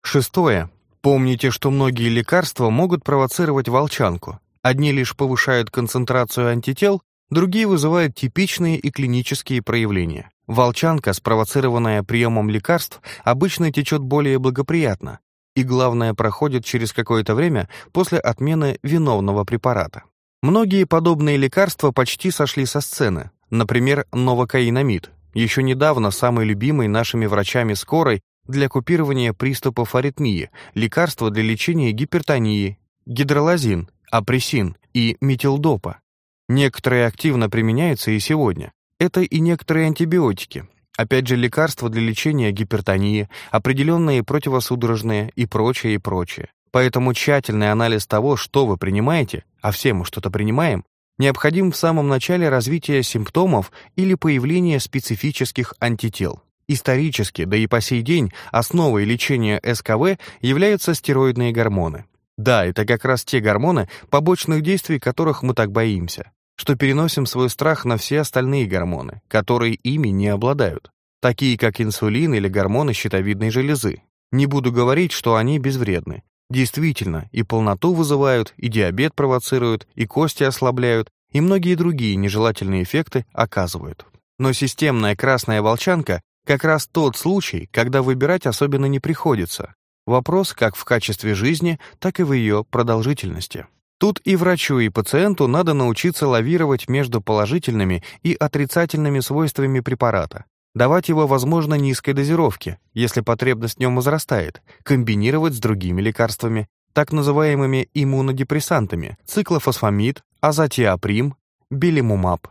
Шестое. Помните, что многие лекарства могут провоцировать волчанку. Одни лишь повышают концентрацию антител, другие вызывают типичные и клинические проявления. Волчанка, спровоцированная приемом лекарств, обычно течет более благоприятно, и, главное, проходит через какое-то время после отмены виновного препарата. Многие подобные лекарства почти сошли со сцены, например, новокаинамид, еще недавно самый любимый нашими врачами скорой для купирования приступов аритмии, лекарство для лечения гипертонии, гидролазин, апрессин и метилдопа. Некоторые активно применяются и сегодня. Это и некоторые антибиотики, опять же лекарства для лечения гипертонии, определенные противосудорожные и прочее, и прочее. Поэтому тщательный анализ того, что вы принимаете, а все мы что-то принимаем, необходим в самом начале развития симптомов или появления специфических антител. Исторически, да и по сей день, основой лечения СКВ являются стероидные гормоны. Да, это как раз те гормоны, побочных действий которых мы так боимся, что переносим свой страх на все остальные гормоны, которые ими не обладают, такие как инсулин или гормоны щитовидной железы. Не буду говорить, что они безвредны, Действительно, и полноту вызывают, и диабет провоцируют, и кости ослабляют, и многие другие нежелательные эффекты оказывают. Но системная красная волчанка как раз тот случай, когда выбирать особенно не приходится. Вопрос как в качестве жизни, так и в ее продолжительности. Тут и врачу, и пациенту надо научиться лавировать между положительными и отрицательными свойствами препарата, давать его, возможно, низкой дозировке, если потребность в нем возрастает, комбинировать с другими лекарствами, так называемыми иммунодепрессантами, циклофосфамид, азатиаприм, белимумаб.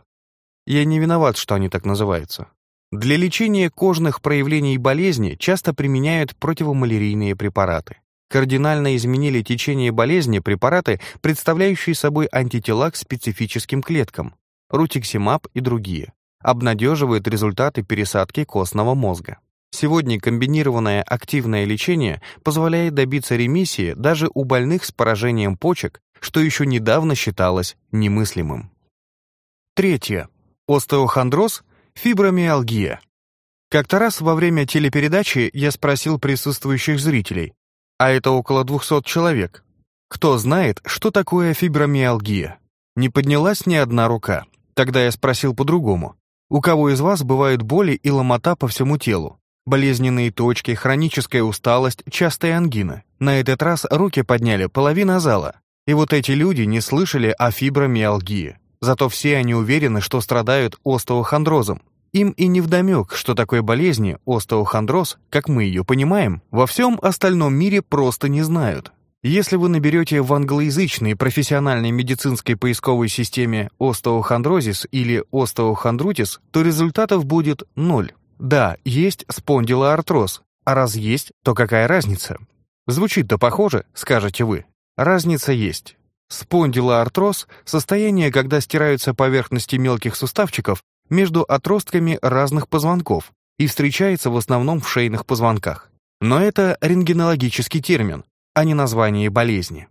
Я не виноват, что они так называются. Для лечения кожных проявлений болезни часто применяют противомалярийные препараты. Кардинально изменили течение болезни препараты, представляющие собой антитела к специфическим клеткам, рутиксимаб и другие обнадеживает результаты пересадки костного мозга. Сегодня комбинированное активное лечение позволяет добиться ремиссии даже у больных с поражением почек, что еще недавно считалось немыслимым. Третье. Остеохондроз, фибромиалгия. Как-то раз во время телепередачи я спросил присутствующих зрителей, а это около 200 человек, кто знает, что такое фибромиалгия? Не поднялась ни одна рука. Тогда я спросил по-другому. У кого из вас бывают боли и ломота по всему телу? Болезненные точки, хроническая усталость, частая ангина. На этот раз руки подняли половина зала. И вот эти люди не слышали о фибромиалгии. Зато все они уверены, что страдают остеохондрозом. Им и не вдомек, что такое болезни, остеохондроз, как мы ее понимаем, во всем остальном мире просто не знают. Если вы наберете в англоязычной профессиональной медицинской поисковой системе остеохондрозис или остеохондрутис, то результатов будет ноль. Да, есть спондилоартроз, а раз есть, то какая разница? Звучит-то похоже, скажете вы. Разница есть. Спондилоартроз – состояние, когда стираются поверхности мелких суставчиков между отростками разных позвонков и встречается в основном в шейных позвонках. Но это рентгенологический термин, а не название болезни.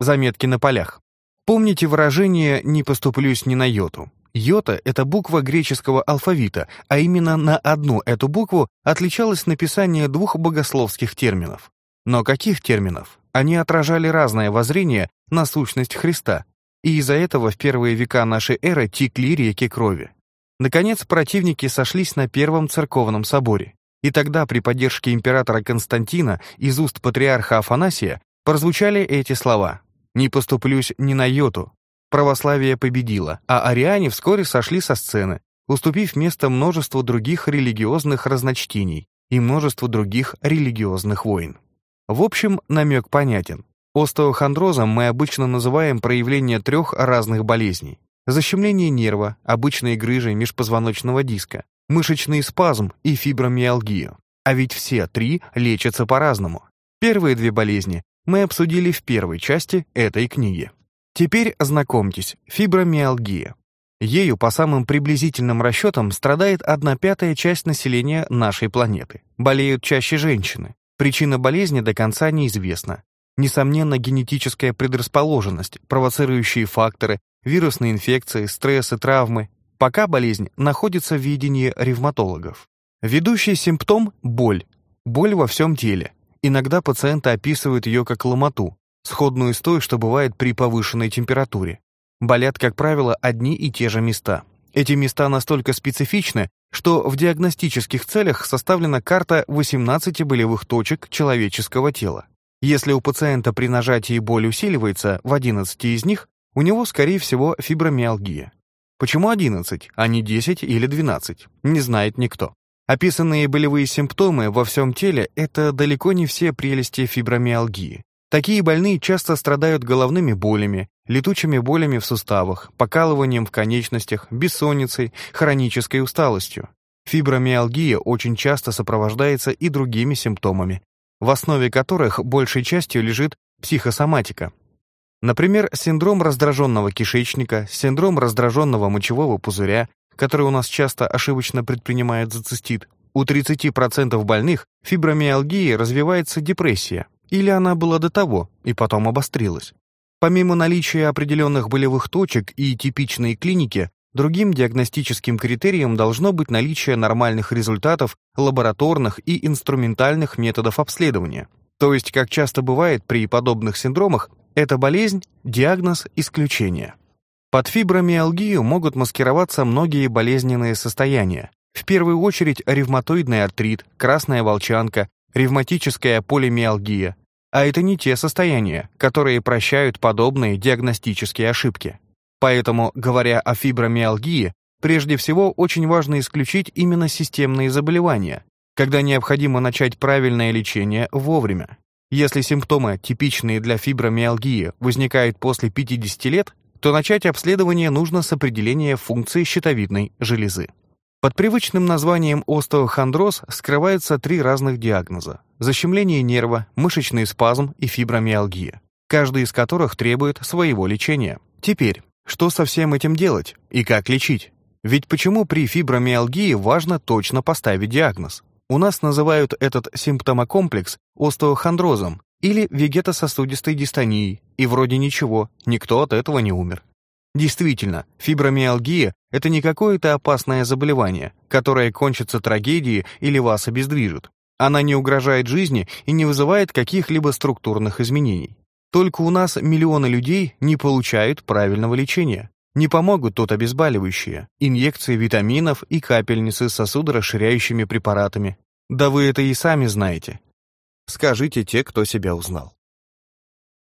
Заметки на полях. Помните выражение «не поступлюсь ни на йоту»? Йота — это буква греческого алфавита, а именно на одну эту букву отличалось написание двух богословских терминов. Но каких терминов? Они отражали разное воззрение на сущность Христа, и из-за этого в первые века нашей эры текли реки крови. Наконец, противники сошлись на Первом церковном соборе. И тогда при поддержке императора Константина из уст патриарха Афанасия прозвучали эти слова «Не поступлюсь ни на йоту». Православие победило, а ариане вскоре сошли со сцены, уступив место множеству других религиозных разночтений и множеству других религиозных войн. В общем, намек понятен. Остеохондрозом мы обычно называем проявление трех разных болезней. Защемление нерва, обычной грыжей межпозвоночного диска, мышечный спазм и фибромиалгию. А ведь все три лечатся по-разному. Первые две болезни мы обсудили в первой части этой книги. Теперь знакомьтесь, фибромиалгия. Ею, по самым приблизительным расчетам, страдает одна пятая часть населения нашей планеты. Болеют чаще женщины. Причина болезни до конца неизвестна. Несомненно, генетическая предрасположенность, провоцирующие факторы, вирусные инфекции, стрессы, травмы, пока болезнь находится в видении ревматологов. Ведущий симптом – боль. Боль во всем теле. Иногда пациенты описывают ее как ломоту, сходную с той, что бывает при повышенной температуре. Болят, как правило, одни и те же места. Эти места настолько специфичны, что в диагностических целях составлена карта 18 болевых точек человеческого тела. Если у пациента при нажатии боль усиливается в 11 из них, у него, скорее всего, фибромиалгия. Почему 11, а не 10 или 12, не знает никто. Описанные болевые симптомы во всем теле – это далеко не все прелести фибромиалгии. Такие больные часто страдают головными болями, летучими болями в суставах, покалыванием в конечностях, бессонницей, хронической усталостью. Фибромиалгия очень часто сопровождается и другими симптомами, в основе которых большей частью лежит психосоматика. Например, синдром раздраженного кишечника, синдром раздраженного мочевого пузыря, который у нас часто ошибочно предпринимают за цистит. У 30% больных фибромиалгии развивается депрессия, или она была до того и потом обострилась. Помимо наличия определенных болевых точек и типичной клиники, Другим диагностическим критерием должно быть наличие нормальных результатов лабораторных и инструментальных методов обследования. То есть, как часто бывает при подобных синдромах, эта болезнь – диагноз исключения. Под фибромиалгию могут маскироваться многие болезненные состояния. В первую очередь ревматоидный артрит, красная волчанка, ревматическая полимиалгия. А это не те состояния, которые прощают подобные диагностические ошибки. Поэтому, говоря о фибромиалгии, прежде всего очень важно исключить именно системные заболевания, когда необходимо начать правильное лечение вовремя. Если симптомы, типичные для фибромиалгии, возникают после 50 лет, то начать обследование нужно с определения функции щитовидной железы. Под привычным названием остеохондроз скрываются три разных диагноза – защемление нерва, мышечный спазм и фибромиалгия, каждый из которых требует своего лечения. Теперь, что со всем этим делать и как лечить? Ведь почему при фибромиалгии важно точно поставить диагноз? У нас называют этот симптомокомплекс остеохондрозом или вегетососудистой дистонией, и вроде ничего, никто от этого не умер. Действительно, фибромиалгия – это не какое-то опасное заболевание, которое кончится трагедией или вас обездвижит. Она не угрожает жизни и не вызывает каких-либо структурных изменений. Только у нас миллионы людей не получают правильного лечения. Не помогут тут обезболивающие, инъекции витаминов и капельницы с сосудорасширяющими препаратами. Да вы это и сами знаете. Скажите те, кто себя узнал.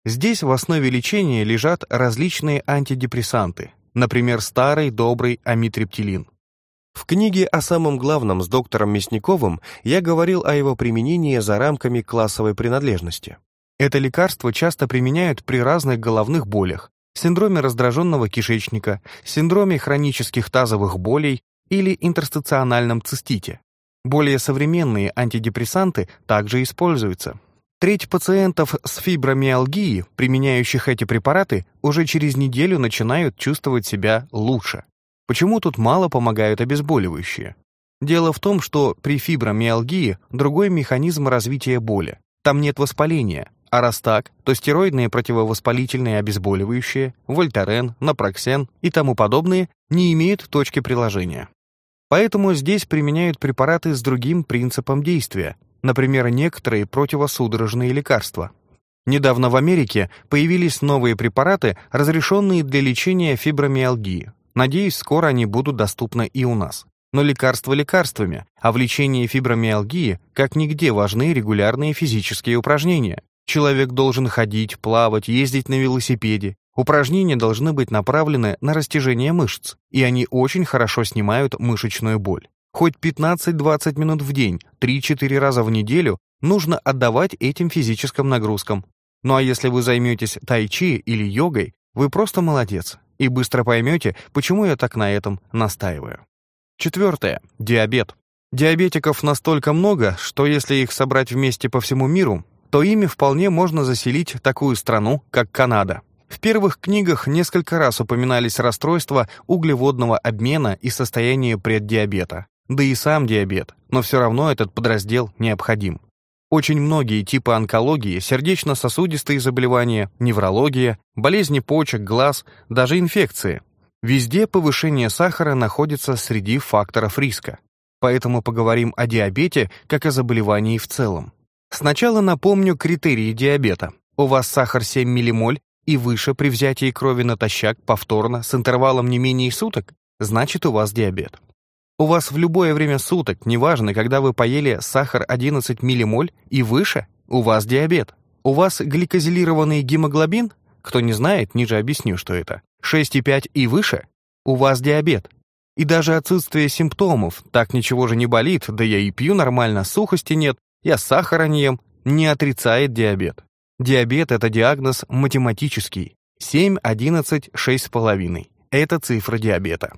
Здесь в основе лечения лежат различные антидепрессанты, например, старый добрый амитриптилин. В книге о самом главном с доктором Мясниковым я говорил о его применении за рамками классовой принадлежности. Это лекарство часто применяют при разных головных болях, синдроме раздраженного кишечника, синдроме хронических тазовых болей или интерстициональном цистите. Более современные антидепрессанты также используются. Треть пациентов с фибромиалгией, применяющих эти препараты, уже через неделю начинают чувствовать себя лучше. Почему тут мало помогают обезболивающие? Дело в том, что при фибромиалгии другой механизм развития боли. Там нет воспаления, а раз так, то стероидные противовоспалительные обезболивающие, вольтарен, напроксен и тому подобные не имеют точки приложения. Поэтому здесь применяют препараты с другим принципом действия, например, некоторые противосудорожные лекарства. Недавно в Америке появились новые препараты, разрешенные для лечения фибромиалгии. Надеюсь, скоро они будут доступны и у нас. Но лекарства лекарствами, а в лечении фибромиалгии как нигде важны регулярные физические упражнения. Человек должен ходить, плавать, ездить на велосипеде. Упражнения должны быть направлены на растяжение мышц, и они очень хорошо снимают мышечную боль. Хоть 15-20 минут в день, 3-4 раза в неделю нужно отдавать этим физическим нагрузкам. Ну а если вы займетесь тайчи или йогой, вы просто молодец и быстро поймете, почему я так на этом настаиваю. Четвертое. Диабет. Диабетиков настолько много, что если их собрать вместе по всему миру, то ими вполне можно заселить такую страну, как Канада. В первых книгах несколько раз упоминались расстройства углеводного обмена и состояние преддиабета, да и сам диабет, но все равно этот подраздел необходим. Очень многие типы онкологии, сердечно-сосудистые заболевания, неврология, болезни почек, глаз, даже инфекции. Везде повышение сахара находится среди факторов риска. Поэтому поговорим о диабете как о заболевании в целом. Сначала напомню критерии диабета. У вас сахар 7 ммоль и выше при взятии крови натощак повторно с интервалом не менее суток, значит у вас диабет. У вас в любое время суток, неважно, когда вы поели сахар 11 ммоль и выше, у вас диабет. У вас гликозилированный гемоглобин, кто не знает, ниже объясню, что это, 6,5 и выше, у вас диабет. И даже отсутствие симптомов, так ничего же не болит, да я и пью нормально, сухости нет, я сахара не ем, не отрицает диабет. Диабет – это диагноз математический. 7, 11, 6,5. Это цифра диабета.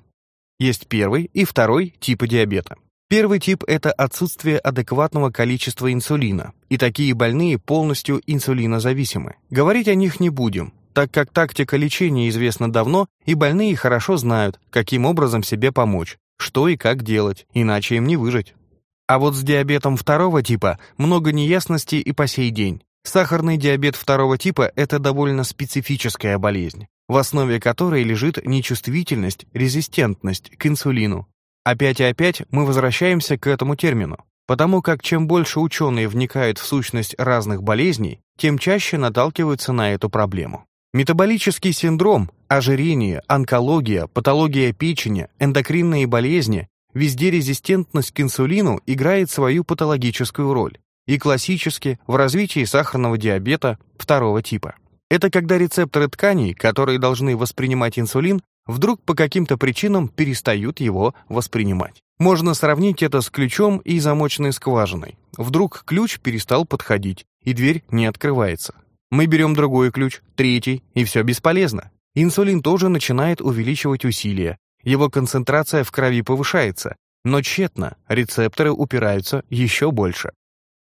Есть первый и второй типы диабета. Первый тип – это отсутствие адекватного количества инсулина, и такие больные полностью инсулинозависимы. Говорить о них не будем, так как тактика лечения известна давно, и больные хорошо знают, каким образом себе помочь, что и как делать, иначе им не выжить. А вот с диабетом второго типа много неясностей и по сей день. Сахарный диабет второго типа – это довольно специфическая болезнь в основе которой лежит нечувствительность, резистентность к инсулину. Опять и опять мы возвращаемся к этому термину, потому как чем больше ученые вникают в сущность разных болезней, тем чаще наталкиваются на эту проблему. Метаболический синдром, ожирение, онкология, патология печени, эндокринные болезни – везде резистентность к инсулину играет свою патологическую роль, и классически в развитии сахарного диабета второго типа. Это когда рецепторы тканей, которые должны воспринимать инсулин, вдруг по каким-то причинам перестают его воспринимать. Можно сравнить это с ключом и замочной скважиной. Вдруг ключ перестал подходить, и дверь не открывается. Мы берем другой ключ, третий, и все бесполезно. Инсулин тоже начинает увеличивать усилия, его концентрация в крови повышается, но тщетно, рецепторы упираются еще больше.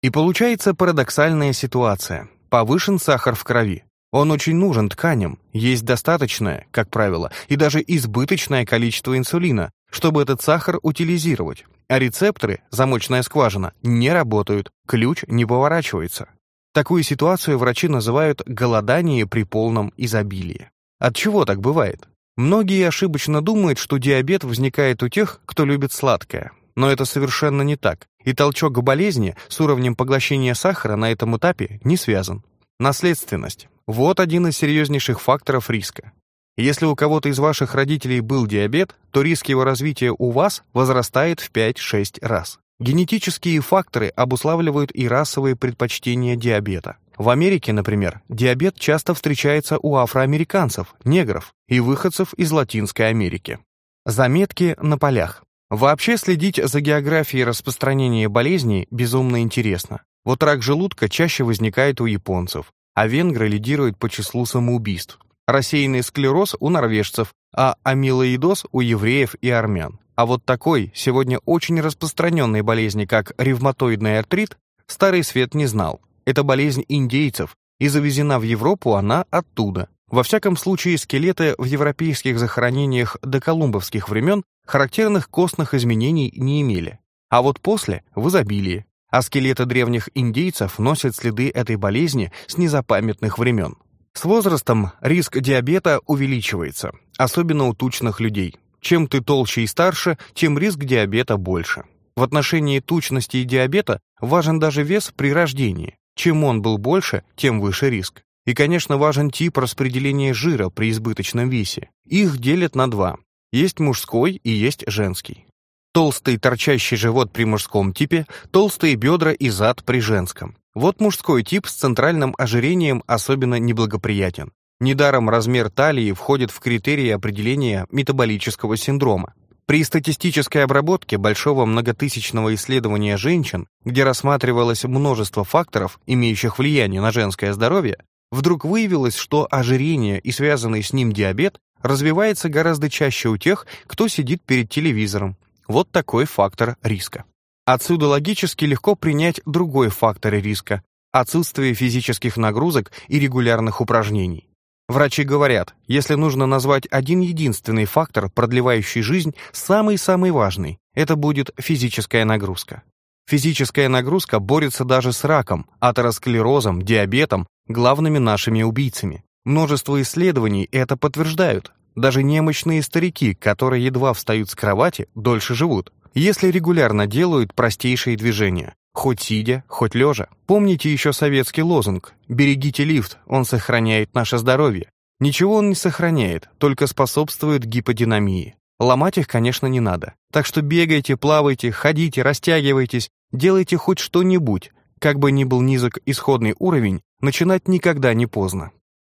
И получается парадоксальная ситуация. Повышен сахар в крови, он очень нужен тканям, есть достаточное, как правило, и даже избыточное количество инсулина, чтобы этот сахар утилизировать. А рецепторы, замочная скважина, не работают, ключ не поворачивается. Такую ситуацию врачи называют голодание при полном изобилии. От чего так бывает? Многие ошибочно думают, что диабет возникает у тех, кто любит сладкое. Но это совершенно не так, и толчок к болезни с уровнем поглощения сахара на этом этапе не связан. Наследственность. Вот один из серьезнейших факторов риска. Если у кого-то из ваших родителей был диабет, то риск его развития у вас возрастает в 5-6 раз. Генетические факторы обуславливают и расовые предпочтения диабета. В Америке, например, диабет часто встречается у афроамериканцев, негров и выходцев из Латинской Америки. Заметки на полях. Вообще следить за географией распространения болезней безумно интересно. Вот рак желудка чаще возникает у японцев, а венгры лидируют по числу самоубийств. Рассеянный склероз у норвежцев, а амилоидоз у евреев и армян. А вот такой, сегодня очень распространенной болезни, как ревматоидный артрит, Старый Свет не знал. Это болезнь индейцев, и завезена в Европу она оттуда. Во всяком случае, скелеты в европейских захоронениях до колумбовских времен характерных костных изменений не имели. А вот после – в изобилии а скелеты древних индейцев носят следы этой болезни с незапамятных времен. С возрастом риск диабета увеличивается, особенно у тучных людей. Чем ты толще и старше, тем риск диабета больше. В отношении тучности и диабета важен даже вес при рождении. Чем он был больше, тем выше риск. И, конечно, важен тип распределения жира при избыточном весе. Их делят на два. Есть мужской и есть женский. Толстый торчащий живот при мужском типе, толстые бедра и зад при женском. Вот мужской тип с центральным ожирением особенно неблагоприятен. Недаром размер талии входит в критерии определения метаболического синдрома. При статистической обработке большого многотысячного исследования женщин, где рассматривалось множество факторов, имеющих влияние на женское здоровье, вдруг выявилось, что ожирение и связанный с ним диабет развивается гораздо чаще у тех, кто сидит перед телевизором, вот такой фактор риска. Отсюда логически легко принять другой фактор риска – отсутствие физических нагрузок и регулярных упражнений. Врачи говорят, если нужно назвать один единственный фактор, продлевающий жизнь, самый-самый важный – это будет физическая нагрузка. Физическая нагрузка борется даже с раком, атеросклерозом, диабетом, главными нашими убийцами. Множество исследований это подтверждают. Даже немощные старики, которые едва встают с кровати, дольше живут, если регулярно делают простейшие движения. Хоть сидя, хоть лежа. Помните еще советский лозунг «Берегите лифт, он сохраняет наше здоровье». Ничего он не сохраняет, только способствует гиподинамии. Ломать их, конечно, не надо. Так что бегайте, плавайте, ходите, растягивайтесь, делайте хоть что-нибудь. Как бы ни был низок исходный уровень, начинать никогда не поздно.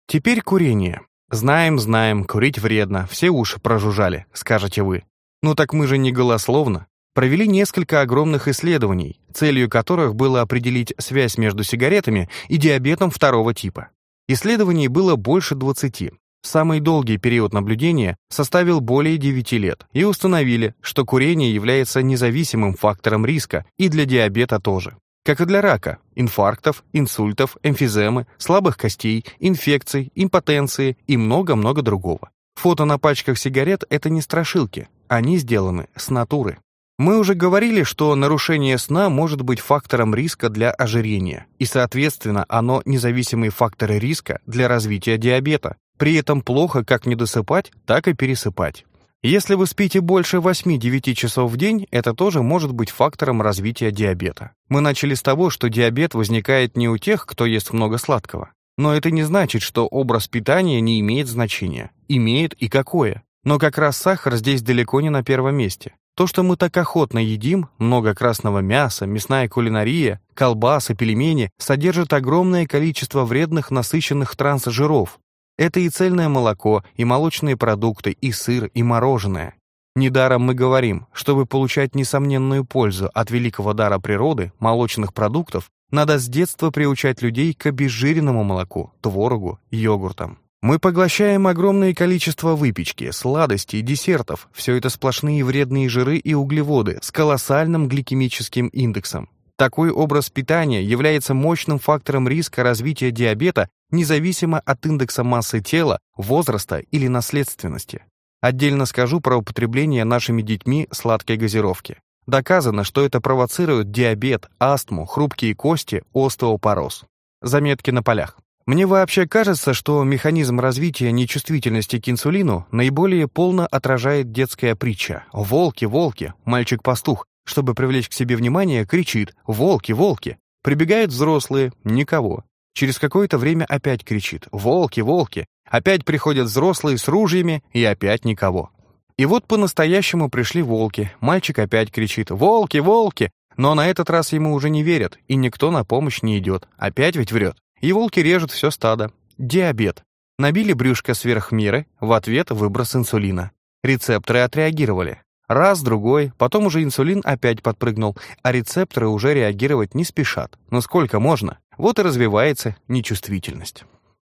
Теперь курение. Знаем, знаем, курить вредно, все уши прожужжали, скажете вы. Ну так мы же не голословно. Провели несколько огромных исследований, целью которых было определить связь между сигаретами и диабетом второго типа. Исследований было больше 20. Самый долгий период наблюдения составил более 9 лет, и установили, что курение является независимым фактором риска и для диабета тоже. Как и для рака, инфарктов, инсультов, эмфиземы, слабых костей, инфекций, импотенции и много-много другого. Фото на пачках сигарет – это не страшилки, они сделаны с натуры. Мы уже говорили, что нарушение сна может быть фактором риска для ожирения, и, соответственно, оно независимый фактор риска для развития диабета. При этом плохо как не досыпать, так и пересыпать. Если вы спите больше 8-9 часов в день, это тоже может быть фактором развития диабета. Мы начали с того, что диабет возникает не у тех, кто ест много сладкого. Но это не значит, что образ питания не имеет значения. Имеет и какое. Но как раз сахар здесь далеко не на первом месте. То, что мы так охотно едим, много красного мяса, мясная кулинария, колбасы, пельмени, содержит огромное количество вредных насыщенных трансжиров. Это и цельное молоко, и молочные продукты, и сыр, и мороженое. Недаром мы говорим, чтобы получать несомненную пользу от великого дара природы, молочных продуктов, надо с детства приучать людей к обезжиренному молоку, творогу, йогуртам. Мы поглощаем огромное количество выпечки, сладостей, десертов. Все это сплошные вредные жиры и углеводы с колоссальным гликемическим индексом. Такой образ питания является мощным фактором риска развития диабета независимо от индекса массы тела, возраста или наследственности. Отдельно скажу про употребление нашими детьми сладкой газировки. Доказано, что это провоцирует диабет, астму, хрупкие кости, остеопороз. Заметки на полях. Мне вообще кажется, что механизм развития нечувствительности к инсулину наиболее полно отражает детская притча «Волки, волки!» Мальчик-пастух, чтобы привлечь к себе внимание, кричит «Волки, волки!» Прибегают взрослые, никого. Через какое-то время опять кричит «Волки, волки!» Опять приходят взрослые с ружьями, и опять никого. И вот по-настоящему пришли волки. Мальчик опять кричит «Волки, волки!» Но на этот раз ему уже не верят, и никто на помощь не идет. Опять ведь врет. И волки режут все стадо. Диабет. Набили брюшко сверх меры, в ответ выброс инсулина. Рецепторы отреагировали. Раз, другой, потом уже инсулин опять подпрыгнул, а рецепторы уже реагировать не спешат. Но сколько можно? Вот и развивается нечувствительность.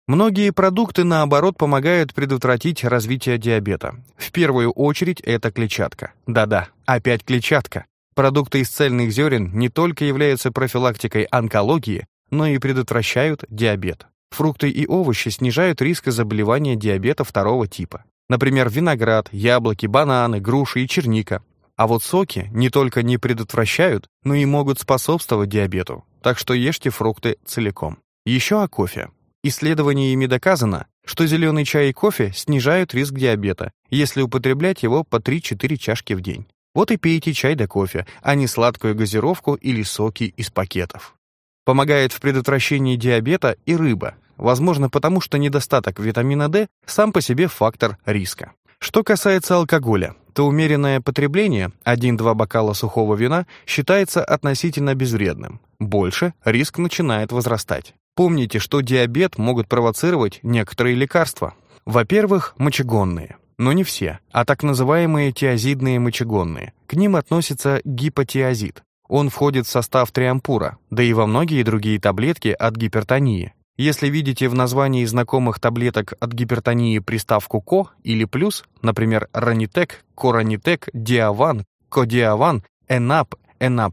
Многие продукты, наоборот, помогают предотвратить развитие диабета. В первую очередь это клетчатка. Да-да, опять клетчатка. Продукты из цельных зерен не только являются профилактикой онкологии, но и предотвращают диабет. Фрукты и овощи снижают риск заболевания диабета второго типа. Например, виноград, яблоки, бананы, груши и черника. А вот соки не только не предотвращают, но и могут способствовать диабету. Так что ешьте фрукты целиком. Еще о кофе. Исследованиями доказано, что зеленый чай и кофе снижают риск диабета, если употреблять его по 3-4 чашки в день. Вот и пейте чай да кофе, а не сладкую газировку или соки из пакетов. Помогает в предотвращении диабета и рыба, возможно потому, что недостаток витамина D сам по себе фактор риска. Что касается алкоголя, то умеренное потребление, 1-2 бокала сухого вина, считается относительно безвредным. Больше риск начинает возрастать. Помните, что диабет могут провоцировать некоторые лекарства. Во-первых, мочегонные. Но не все, а так называемые тиазидные мочегонные. К ним относится гипотиазид. Он входит в состав триампура, да и во многие другие таблетки от гипертонии. Если видите в названии знакомых таблеток от гипертонии приставку «ко» или «плюс», например, ранитек, коранитек, диаван, кодиаван, энап, эна+,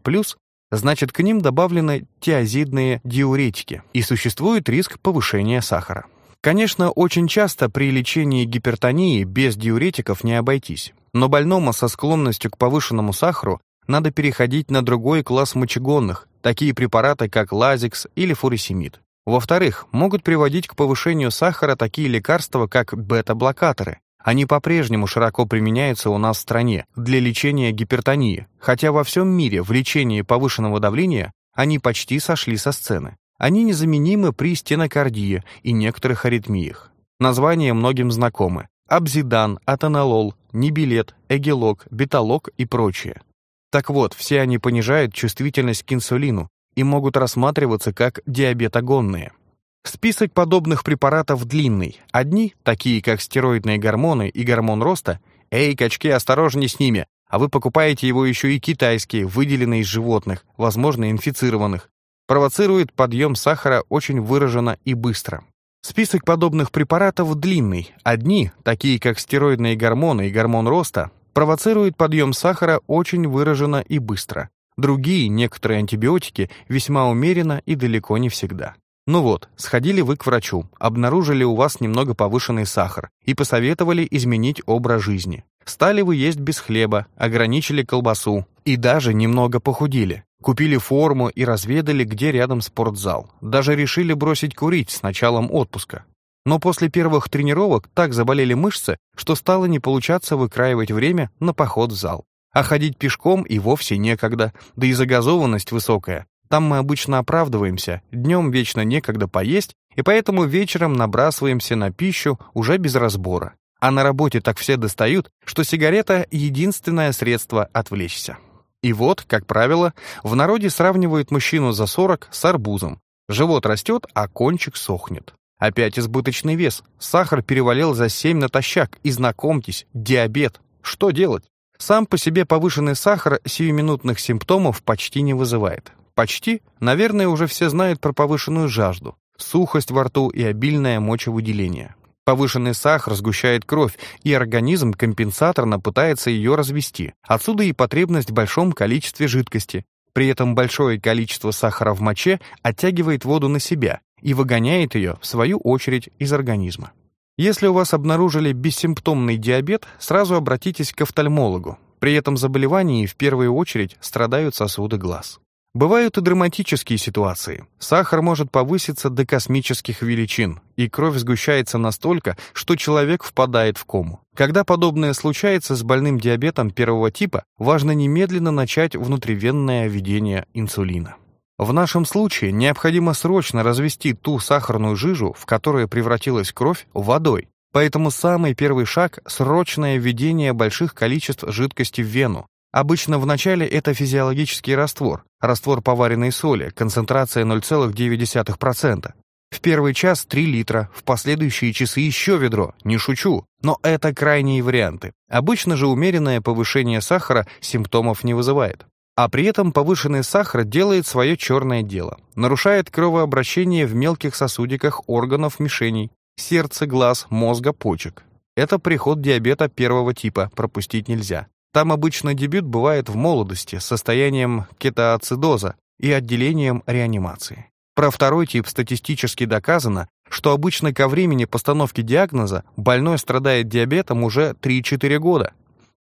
значит к ним добавлены тиазидные диуретики и существует риск повышения сахара. Конечно, очень часто при лечении гипертонии без диуретиков не обойтись, но больному со склонностью к повышенному сахару надо переходить на другой класс мочегонных, такие препараты, как лазикс или фурисемид. Во-вторых, могут приводить к повышению сахара такие лекарства, как бета-блокаторы. Они по-прежнему широко применяются у нас в стране для лечения гипертонии, хотя во всем мире в лечении повышенного давления они почти сошли со сцены. Они незаменимы при стенокардии и некоторых аритмиях. Названия многим знакомы. Абзидан, атонолол, нибилет, эгелок, беталок и прочее. Так вот, все они понижают чувствительность к инсулину и могут рассматриваться как диабетогонные. Список подобных препаратов длинный. Одни, такие как стероидные гормоны и гормон роста, «Эй, качки, осторожней с ними!» А вы покупаете его еще и китайские, выделенные из животных, возможно, инфицированных. Провоцирует подъем сахара очень выраженно и быстро. Список подобных препаратов длинный. Одни, такие как стероидные гормоны и гормон роста, провоцируют подъем сахара очень выраженно и быстро. Другие, некоторые антибиотики, весьма умеренно и далеко не всегда. Ну вот, сходили вы к врачу, обнаружили у вас немного повышенный сахар и посоветовали изменить образ жизни. Стали вы есть без хлеба, ограничили колбасу и даже немного похудели. Купили форму и разведали, где рядом спортзал. Даже решили бросить курить с началом отпуска. Но после первых тренировок так заболели мышцы, что стало не получаться выкраивать время на поход в зал. А ходить пешком и вовсе некогда, да и загазованность высокая. Там мы обычно оправдываемся, днем вечно некогда поесть, и поэтому вечером набрасываемся на пищу уже без разбора. А на работе так все достают, что сигарета — единственное средство отвлечься. И вот, как правило, в народе сравнивают мужчину за 40 с арбузом. Живот растет, а кончик сохнет. Опять избыточный вес. Сахар перевалил за 7 натощак. И знакомьтесь, диабет. Что делать? Сам по себе повышенный сахар сиюминутных симптомов почти не вызывает. Почти, наверное, уже все знают про повышенную жажду, сухость во рту и обильное мочевыделение. Повышенный сахар сгущает кровь, и организм компенсаторно пытается ее развести. Отсюда и потребность в большом количестве жидкости. При этом большое количество сахара в моче оттягивает воду на себя и выгоняет ее, в свою очередь, из организма. Если у вас обнаружили бессимптомный диабет, сразу обратитесь к офтальмологу. При этом заболевании в первую очередь страдают сосуды глаз. Бывают и драматические ситуации. Сахар может повыситься до космических величин, и кровь сгущается настолько, что человек впадает в кому. Когда подобное случается с больным диабетом первого типа, важно немедленно начать внутривенное введение инсулина. В нашем случае необходимо срочно развести ту сахарную жижу, в которую превратилась кровь, водой. Поэтому самый первый шаг – срочное введение больших количеств жидкости в вену, Обычно в начале это физиологический раствор, раствор поваренной соли, концентрация 0,9%. В первый час 3 литра, в последующие часы еще ведро, не шучу. Но это крайние варианты. Обычно же умеренное повышение сахара симптомов не вызывает. А при этом повышенный сахар делает свое черное дело. Нарушает кровообращение в мелких сосудиках органов мишеней, сердца, глаз, мозга, почек. Это приход диабета первого типа, пропустить нельзя. Там обычно дебют бывает в молодости с состоянием кетоацидоза и отделением реанимации. Про второй тип статистически доказано, что обычно ко времени постановки диагноза больной страдает диабетом уже 3-4 года.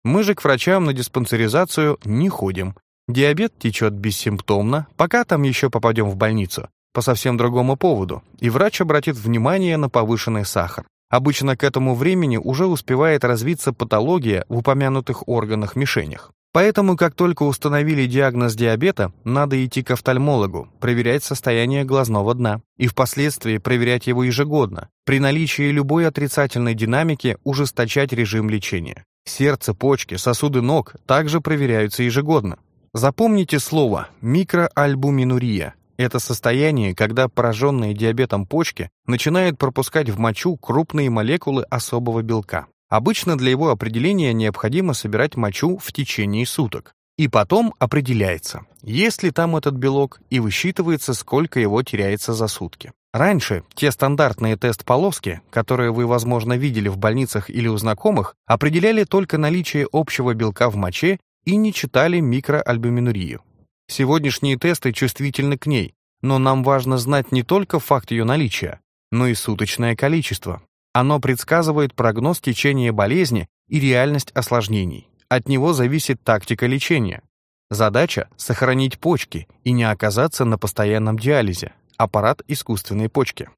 Мы же к врачам на диспансеризацию не ходим. Диабет течет бессимптомно, пока там еще попадем в больницу, по совсем другому поводу, и врач обратит внимание на повышенный сахар. Обычно к этому времени уже успевает развиться патология в упомянутых органах-мишенях. Поэтому, как только установили диагноз диабета, надо идти к офтальмологу, проверять состояние глазного дна и впоследствии проверять его ежегодно. При наличии любой отрицательной динамики ужесточать режим лечения. Сердце, почки, сосуды ног также проверяются ежегодно. Запомните слово «микроальбуминурия» Это состояние, когда пораженные диабетом почки начинают пропускать в мочу крупные молекулы особого белка. Обычно для его определения необходимо собирать мочу в течение суток. И потом определяется, есть ли там этот белок, и высчитывается, сколько его теряется за сутки. Раньше те стандартные тест-полоски, которые вы, возможно, видели в больницах или у знакомых, определяли только наличие общего белка в моче и не читали микроальбуминурию. Сегодняшние тесты чувствительны к ней, но нам важно знать не только факт ее наличия, но и суточное количество. Оно предсказывает прогноз течения болезни и реальность осложнений. От него зависит тактика лечения. Задача – сохранить почки и не оказаться на постоянном диализе, аппарат искусственной почки.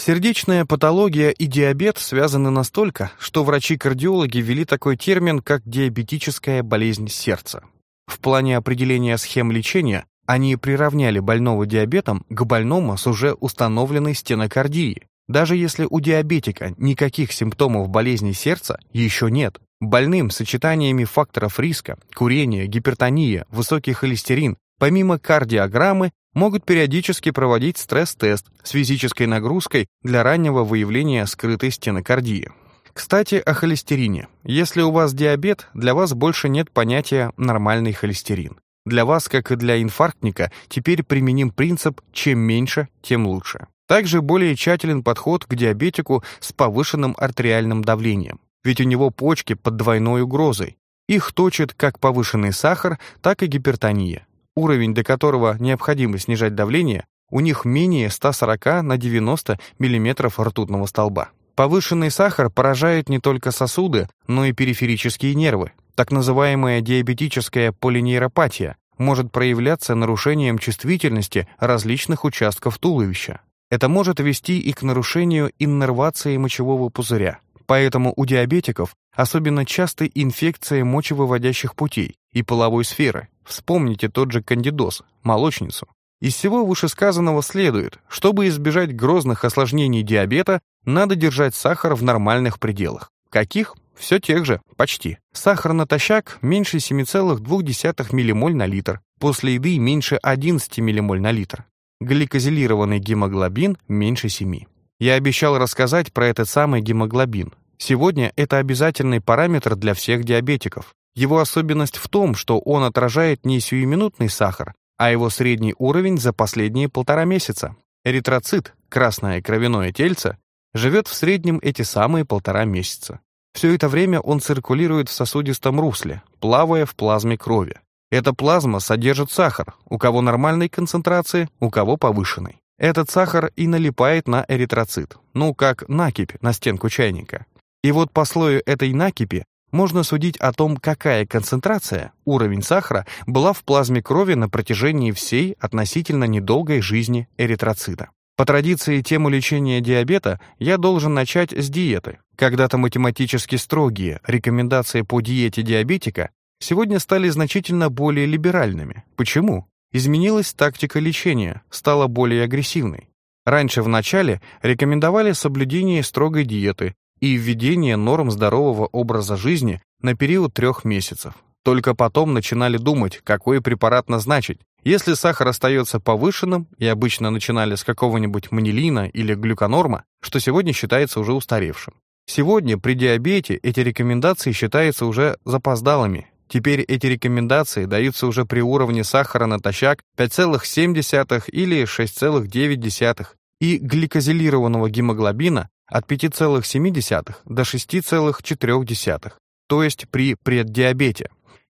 Сердечная патология и диабет связаны настолько, что врачи-кардиологи ввели такой термин, как диабетическая болезнь сердца. В плане определения схем лечения они приравняли больного диабетом к больному с уже установленной стенокардией, даже если у диабетика никаких симптомов болезни сердца еще нет. Больным сочетаниями факторов риска, курения, гипертония, высокий холестерин, помимо кардиограммы, могут периодически проводить стресс-тест с физической нагрузкой для раннего выявления скрытой стенокардии. Кстати, о холестерине. Если у вас диабет, для вас больше нет понятия «нормальный холестерин». Для вас, как и для инфарктника, теперь применим принцип «чем меньше, тем лучше». Также более тщателен подход к диабетику с повышенным артериальным давлением, ведь у него почки под двойной угрозой. Их точит как повышенный сахар, так и гипертония, уровень до которого необходимо снижать давление, у них менее 140 на 90 мм ртутного столба. Повышенный сахар поражает не только сосуды, но и периферические нервы. Так называемая диабетическая полинейропатия может проявляться нарушением чувствительности различных участков туловища. Это может вести и к нарушению иннервации мочевого пузыря. Поэтому у диабетиков особенно часты инфекции мочевыводящих путей и половой сферы. Вспомните тот же кандидоз, молочницу. Из всего вышесказанного следует, чтобы избежать грозных осложнений диабета, надо держать сахар в нормальных пределах. Каких? Все тех же, почти. Сахар натощак меньше 7,2 ммоль на литр, после еды меньше 11 ммоль на литр гликозилированный гемоглобин меньше 7. Я обещал рассказать про этот самый гемоглобин. Сегодня это обязательный параметр для всех диабетиков. Его особенность в том, что он отражает не сиюминутный сахар, а его средний уровень за последние полтора месяца. Эритроцит, красное кровяное тельце, живет в среднем эти самые полтора месяца. Все это время он циркулирует в сосудистом русле, плавая в плазме крови. Эта плазма содержит сахар, у кого нормальной концентрации, у кого повышенной. Этот сахар и налипает на эритроцит, ну, как накипь на стенку чайника. И вот по слою этой накипи можно судить о том, какая концентрация, уровень сахара, была в плазме крови на протяжении всей относительно недолгой жизни эритроцита. По традиции тему лечения диабета я должен начать с диеты. Когда-то математически строгие рекомендации по диете диабетика сегодня стали значительно более либеральными. Почему? Изменилась тактика лечения, стала более агрессивной. Раньше в начале рекомендовали соблюдение строгой диеты и введение норм здорового образа жизни на период трех месяцев. Только потом начинали думать, какой препарат назначить. Если сахар остается повышенным, и обычно начинали с какого-нибудь манилина или глюконорма, что сегодня считается уже устаревшим. Сегодня при диабете эти рекомендации считаются уже запоздалыми, Теперь эти рекомендации даются уже при уровне сахара натощак 5,7 или 6,9 и гликозилированного гемоглобина от 5,7 до 6,4, то есть при преддиабете.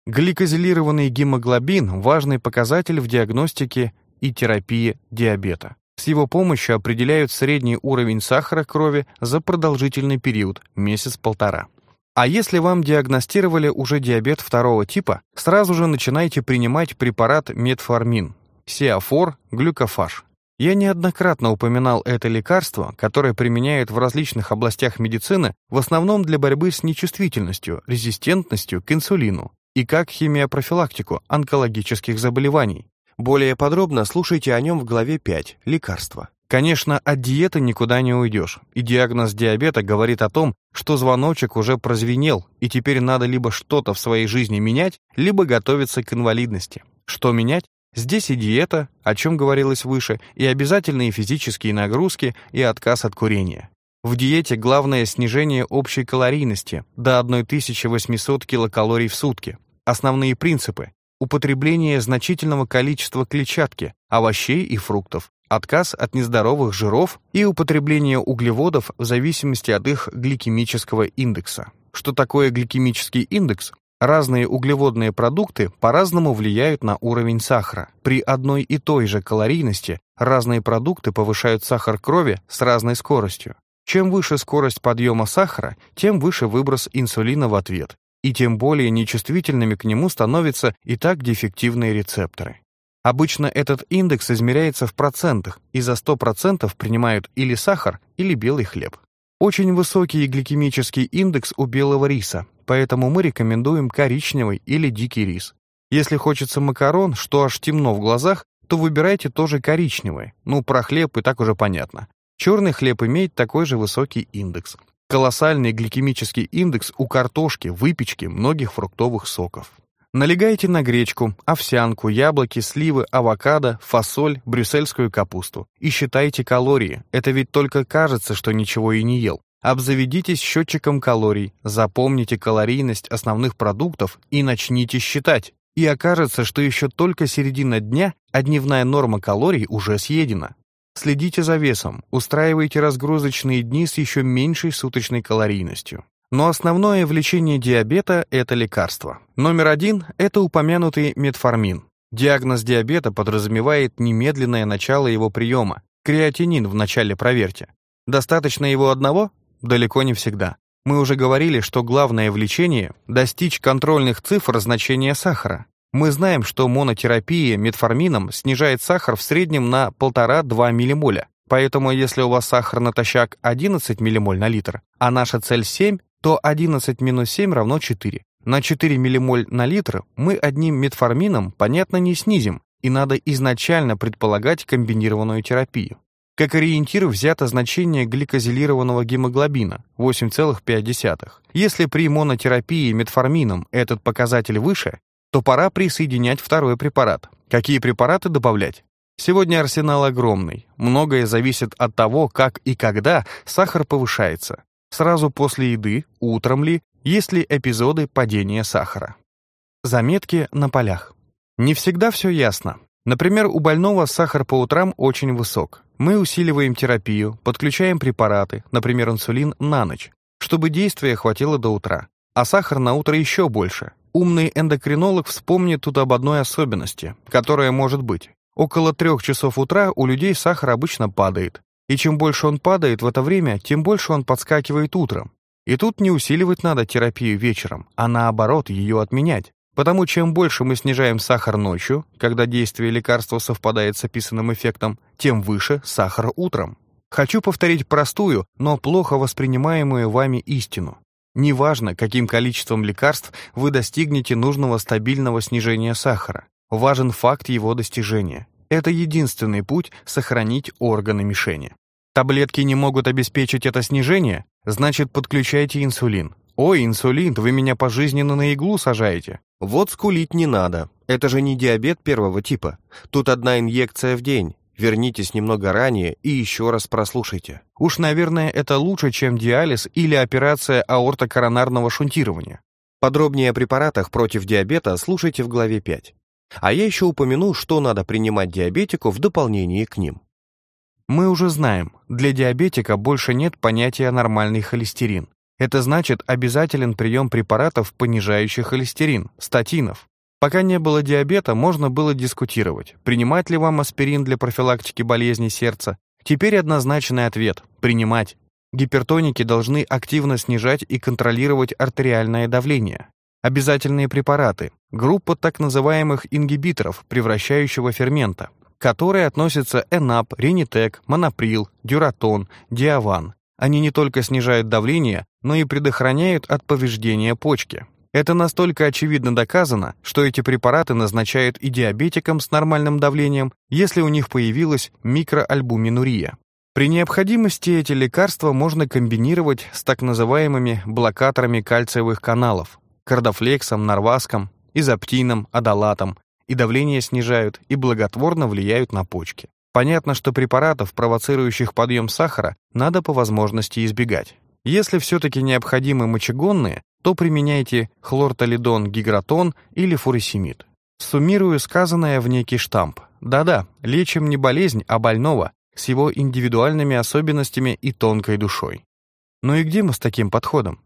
Гликозилированный гемоглобин – важный показатель в диагностике и терапии диабета. С его помощью определяют средний уровень сахара крови за продолжительный период – месяц-полтора. А если вам диагностировали уже диабет второго типа, сразу же начинайте принимать препарат метформин, сиафор, глюкофаж. Я неоднократно упоминал это лекарство, которое применяют в различных областях медицины, в основном для борьбы с нечувствительностью, резистентностью к инсулину и как химиопрофилактику онкологических заболеваний. Более подробно слушайте о нем в главе 5 «Лекарства». Конечно, от диеты никуда не уйдешь, и диагноз диабета говорит о том, что звоночек уже прозвенел, и теперь надо либо что-то в своей жизни менять, либо готовиться к инвалидности. Что менять? Здесь и диета, о чем говорилось выше, и обязательные физические нагрузки, и отказ от курения. В диете главное снижение общей калорийности до 1800 килокалорий в сутки. Основные принципы – употребление значительного количества клетчатки, овощей и фруктов, отказ от нездоровых жиров и употребление углеводов в зависимости от их гликемического индекса. Что такое гликемический индекс? Разные углеводные продукты по-разному влияют на уровень сахара. При одной и той же калорийности разные продукты повышают сахар крови с разной скоростью. Чем выше скорость подъема сахара, тем выше выброс инсулина в ответ. и тем более нечувствительными к нему становятся и так дефективные рецепторы. Обычно этот индекс измеряется в процентах, и за 100% принимают или сахар, или белый хлеб. Очень высокий гликемический индекс у белого риса, поэтому мы рекомендуем коричневый или дикий рис. Если хочется макарон, что аж темно в глазах, то выбирайте тоже коричневый. Ну, про хлеб и так уже понятно. Черный хлеб имеет такой же высокий индекс. Колоссальный гликемический индекс у картошки, выпечки, многих фруктовых соков. Налегайте на гречку, овсянку, яблоки, сливы, авокадо, фасоль, брюссельскую капусту. И считайте калории. Это ведь только кажется, что ничего и не ел. Обзаведитесь счетчиком калорий, запомните калорийность основных продуктов и начните считать. И окажется, что еще только середина дня, а дневная норма калорий уже съедена. Следите за весом, устраивайте разгрузочные дни с еще меньшей суточной калорийностью. Но основное влечение диабета – это лекарство. Номер один – это упомянутый метформин. Диагноз диабета подразумевает немедленное начало его приема, креатинин в начале проверьте. Достаточно его одного? Далеко не всегда. Мы уже говорили, что главное влечение – достичь контрольных цифр значения сахара. Мы знаем, что монотерапия метформином снижает сахар в среднем на 1,5-2 миллимоля. Поэтому если у вас сахар натощак 11 миллимоль на литр, а наша цель 7, то 11 минус 7 равно 4. На 4 миллимоль на литр мы одним метформином, понятно, не снизим, и надо изначально предполагать комбинированную терапию. Как ориентир взято значение гликозилированного гемоглобина 8,5. Если при монотерапии метформином этот показатель выше, то пора присоединять второй препарат. Какие препараты добавлять? Сегодня арсенал огромный. Многое зависит от того, как и когда сахар повышается сразу после еды, утром ли, есть ли эпизоды падения сахара. Заметки на полях. Не всегда все ясно. Например, у больного сахар по утрам очень высок. Мы усиливаем терапию, подключаем препараты, например, инсулин, на ночь, чтобы действия хватило до утра. А сахар на утро еще больше. Умный эндокринолог вспомнит тут об одной особенности, которая может быть. Около трех часов утра у людей сахар обычно падает, и чем больше он падает в это время, тем больше он подскакивает утром. И тут не усиливать надо терапию вечером, а наоборот ее отменять. Потому чем больше мы снижаем сахар ночью, когда действие лекарства совпадает с описанным эффектом, тем выше сахар утром. Хочу повторить простую, но плохо воспринимаемую вами истину. Неважно, каким количеством лекарств вы достигнете нужного стабильного снижения сахара. Важен факт его достижения. Это единственный путь сохранить органы мишени. Таблетки не могут обеспечить это снижение? Значит, подключайте инсулин. Ой, инсулин, вы меня пожизненно на иглу сажаете. Вот скулить не надо. Это же не диабет первого типа. Тут одна инъекция в день. Вернитесь немного ранее и еще раз прослушайте. Уж, наверное, это лучше, чем диализ или операция аортокоронарного шунтирования. Подробнее о препаратах против диабета слушайте в главе 5. А я еще упомяну, что надо принимать диабетику в дополнение к ним. Мы уже знаем, для диабетика больше нет понятия нормальный холестерин. Это значит обязателен прием препаратов, понижающих холестерин, статинов. Пока не было диабета, можно было дискутировать, принимать ли вам аспирин для профилактики болезни сердца. Теперь однозначный ответ – принимать. Гипертоники должны активно снижать и контролировать артериальное давление. Обязательные препараты – группа так называемых ингибиторов превращающего фермента, к которой относятся ЭНАП, Ренитек, Моноприл, Дюратон, Диаван. Они не только снижают давление, но и предохраняют от повреждения почки. Это настолько очевидно доказано, что эти препараты назначают и диабетикам с нормальным давлением, если у них появилась микроальбуминурия. При необходимости эти лекарства можно комбинировать с так называемыми блокаторами кальциевых каналов, кардофлексом, нарваском, изоптином, адалатом, и давление снижают, и благотворно влияют на почки. Понятно, что препаратов, провоцирующих подъем сахара, надо по возможности избегать. Если все-таки необходимы мочегонные, то применяйте хлортолидон, гигратон или фуросемид. Суммирую сказанное в некий штамп. Да-да, лечим не болезнь, а больного, с его индивидуальными особенностями и тонкой душой. Ну и где мы с таким подходом?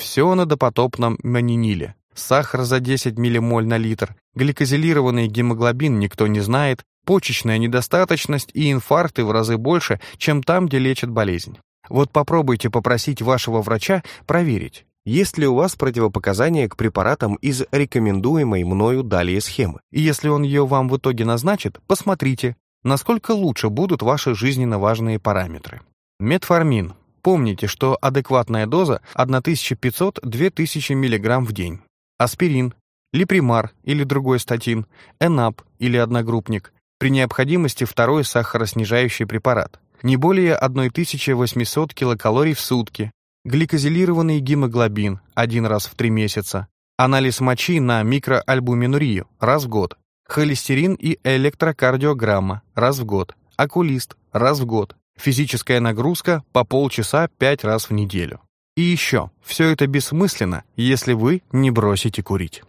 Все на допотопном маниниле. Сахар за 10 ммоль на литр, гликозилированный гемоглобин никто не знает, почечная недостаточность и инфаркты в разы больше, чем там, где лечат болезнь. Вот попробуйте попросить вашего врача проверить, есть ли у вас противопоказания к препаратам из рекомендуемой мною далее схемы. И если он ее вам в итоге назначит, посмотрите, насколько лучше будут ваши жизненно важные параметры. Метформин. Помните, что адекватная доза 1500-2000 мг в день. Аспирин, липримар или другой статин, энап или одногруппник, при необходимости второй сахароснижающий препарат, не более 1800 килокалорий в сутки, гликозилированный гемоглобин один раз в три месяца, анализ мочи на микроальбуминурию раз в год, холестерин и электрокардиограмма раз в год, окулист раз в год, физическая нагрузка по полчаса пять раз в неделю. И еще, все это бессмысленно, если вы не бросите курить.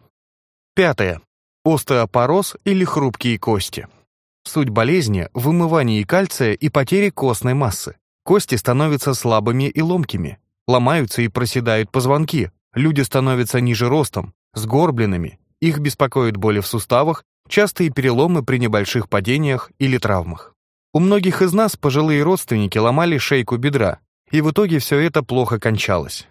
Пятое. Остеопороз или хрупкие кости. Суть болезни – в вымывании кальция и потере костной массы. Кости становятся слабыми и ломкими, ломаются и проседают позвонки, люди становятся ниже ростом, сгорбленными, их беспокоят боли в суставах, частые переломы при небольших падениях или травмах. У многих из нас пожилые родственники ломали шейку бедра, и в итоге все это плохо кончалось.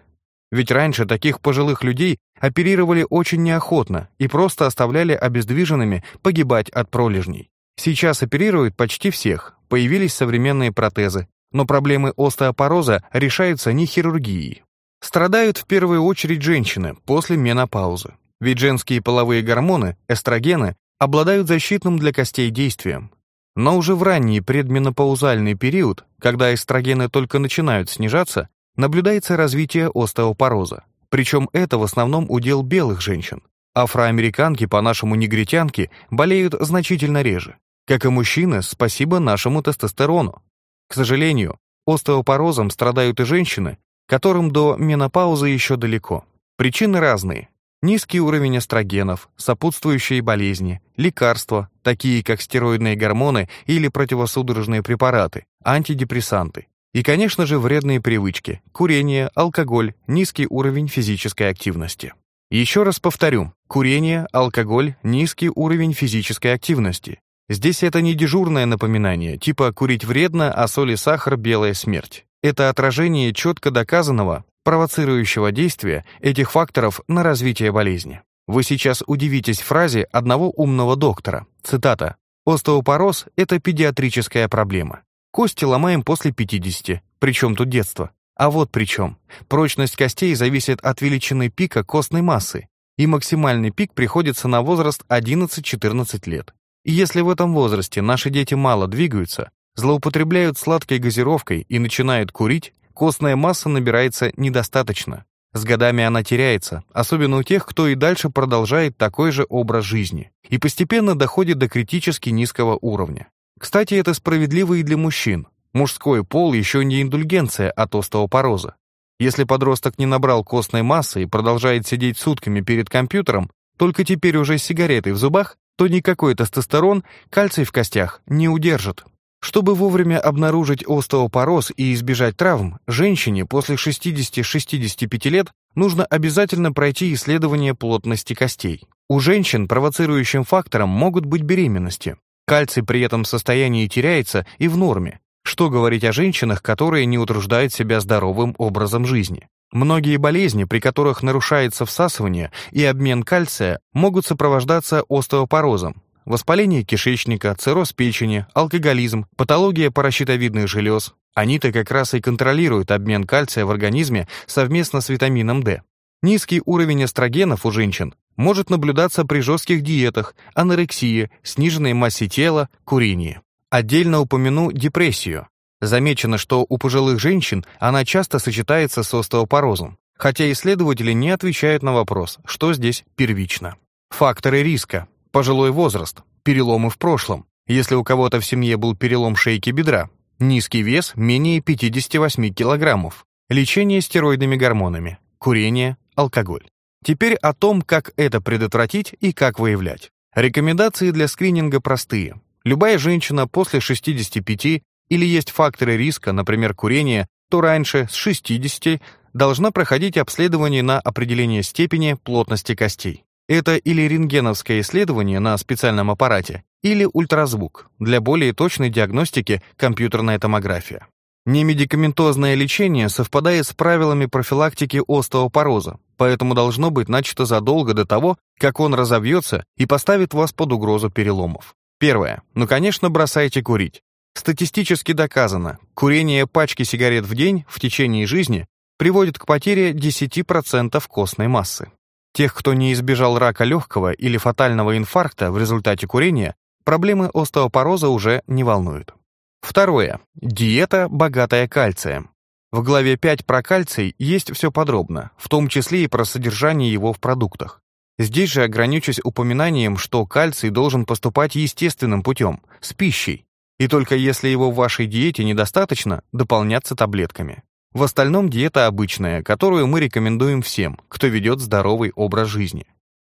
Ведь раньше таких пожилых людей оперировали очень неохотно и просто оставляли обездвиженными погибать от пролежней. Сейчас оперируют почти всех, появились современные протезы, но проблемы остеопороза решаются не хирургией. Страдают в первую очередь женщины после менопаузы. Ведь женские половые гормоны, эстрогены, обладают защитным для костей действием. Но уже в ранний предменопаузальный период, когда эстрогены только начинают снижаться, наблюдается развитие остеопороза. Причем это в основном удел белых женщин. Афроамериканки, по-нашему негритянки, болеют значительно реже. Как и мужчины, спасибо нашему тестостерону. К сожалению, остеопорозом страдают и женщины, которым до менопаузы еще далеко. Причины разные. Низкий уровень эстрогенов, сопутствующие болезни, лекарства, такие как стероидные гормоны или противосудорожные препараты, антидепрессанты. И, конечно же, вредные привычки – курение, алкоголь, низкий уровень физической активности. Еще раз повторю, курение, алкоголь, низкий уровень физической активности. Здесь это не дежурное напоминание, типа «курить вредно, а соль и сахар – белая смерть». Это отражение четко доказанного, провоцирующего действия этих факторов на развитие болезни. Вы сейчас удивитесь фразе одного умного доктора. Цитата. «Остеопороз – это педиатрическая проблема. Кости ломаем после 50, причем тут детство. А вот при чем. Прочность костей зависит от величины пика костной массы, и максимальный пик приходится на возраст 11-14 лет. И если в этом возрасте наши дети мало двигаются, злоупотребляют сладкой газировкой и начинают курить, костная масса набирается недостаточно. С годами она теряется, особенно у тех, кто и дальше продолжает такой же образ жизни, и постепенно доходит до критически низкого уровня. Кстати, это справедливо и для мужчин. Мужской пол еще не индульгенция от остеопороза. Если подросток не набрал костной массы и продолжает сидеть сутками перед компьютером, только теперь уже с сигаретой в зубах, то никакой тестостерон кальций в костях не удержит. Чтобы вовремя обнаружить остеопороз и избежать травм, женщине после 60-65 лет нужно обязательно пройти исследование плотности костей. У женщин провоцирующим фактором могут быть беременности. Кальций при этом состоянии теряется и в норме. Что говорить о женщинах, которые не утруждают себя здоровым образом жизни? Многие болезни, при которых нарушается всасывание и обмен кальция, могут сопровождаться остеопорозом. Воспаление кишечника, цирроз печени, алкоголизм, патология паращитовидных желез. Они-то как раз и контролируют обмен кальция в организме совместно с витамином D. Низкий уровень эстрогенов у женщин может наблюдаться при жестких диетах, анорексии, сниженной массе тела, курении. Отдельно упомяну депрессию. Замечено, что у пожилых женщин она часто сочетается с остеопорозом, хотя исследователи не отвечают на вопрос, что здесь первично. Факторы риска. Пожилой возраст, переломы в прошлом. Если у кого-то в семье был перелом шейки бедра, низкий вес менее 58 килограммов, лечение стероидными гормонами, курение, алкоголь. Теперь о том, как это предотвратить и как выявлять. Рекомендации для скрининга простые. Любая женщина после 65 или есть факторы риска, например, курение, то раньше, с 60, должна проходить обследование на определение степени плотности костей. Это или рентгеновское исследование на специальном аппарате, или ультразвук, для более точной диагностики компьютерная томография. Немедикаментозное лечение совпадает с правилами профилактики остеопороза, поэтому должно быть начато задолго до того, как он разовьется и поставит вас под угрозу переломов. Первое. Ну, конечно, бросайте курить. Статистически доказано, курение пачки сигарет в день в течение жизни приводит к потере 10% костной массы. Тех, кто не избежал рака легкого или фатального инфаркта в результате курения, проблемы остеопороза уже не волнуют. Второе. Диета, богатая кальцием. В главе 5 про кальций есть все подробно, в том числе и про содержание его в продуктах. Здесь же ограничусь упоминанием, что кальций должен поступать естественным путем, с пищей, и только если его в вашей диете недостаточно, дополняться таблетками. В остальном диета обычная, которую мы рекомендуем всем, кто ведет здоровый образ жизни.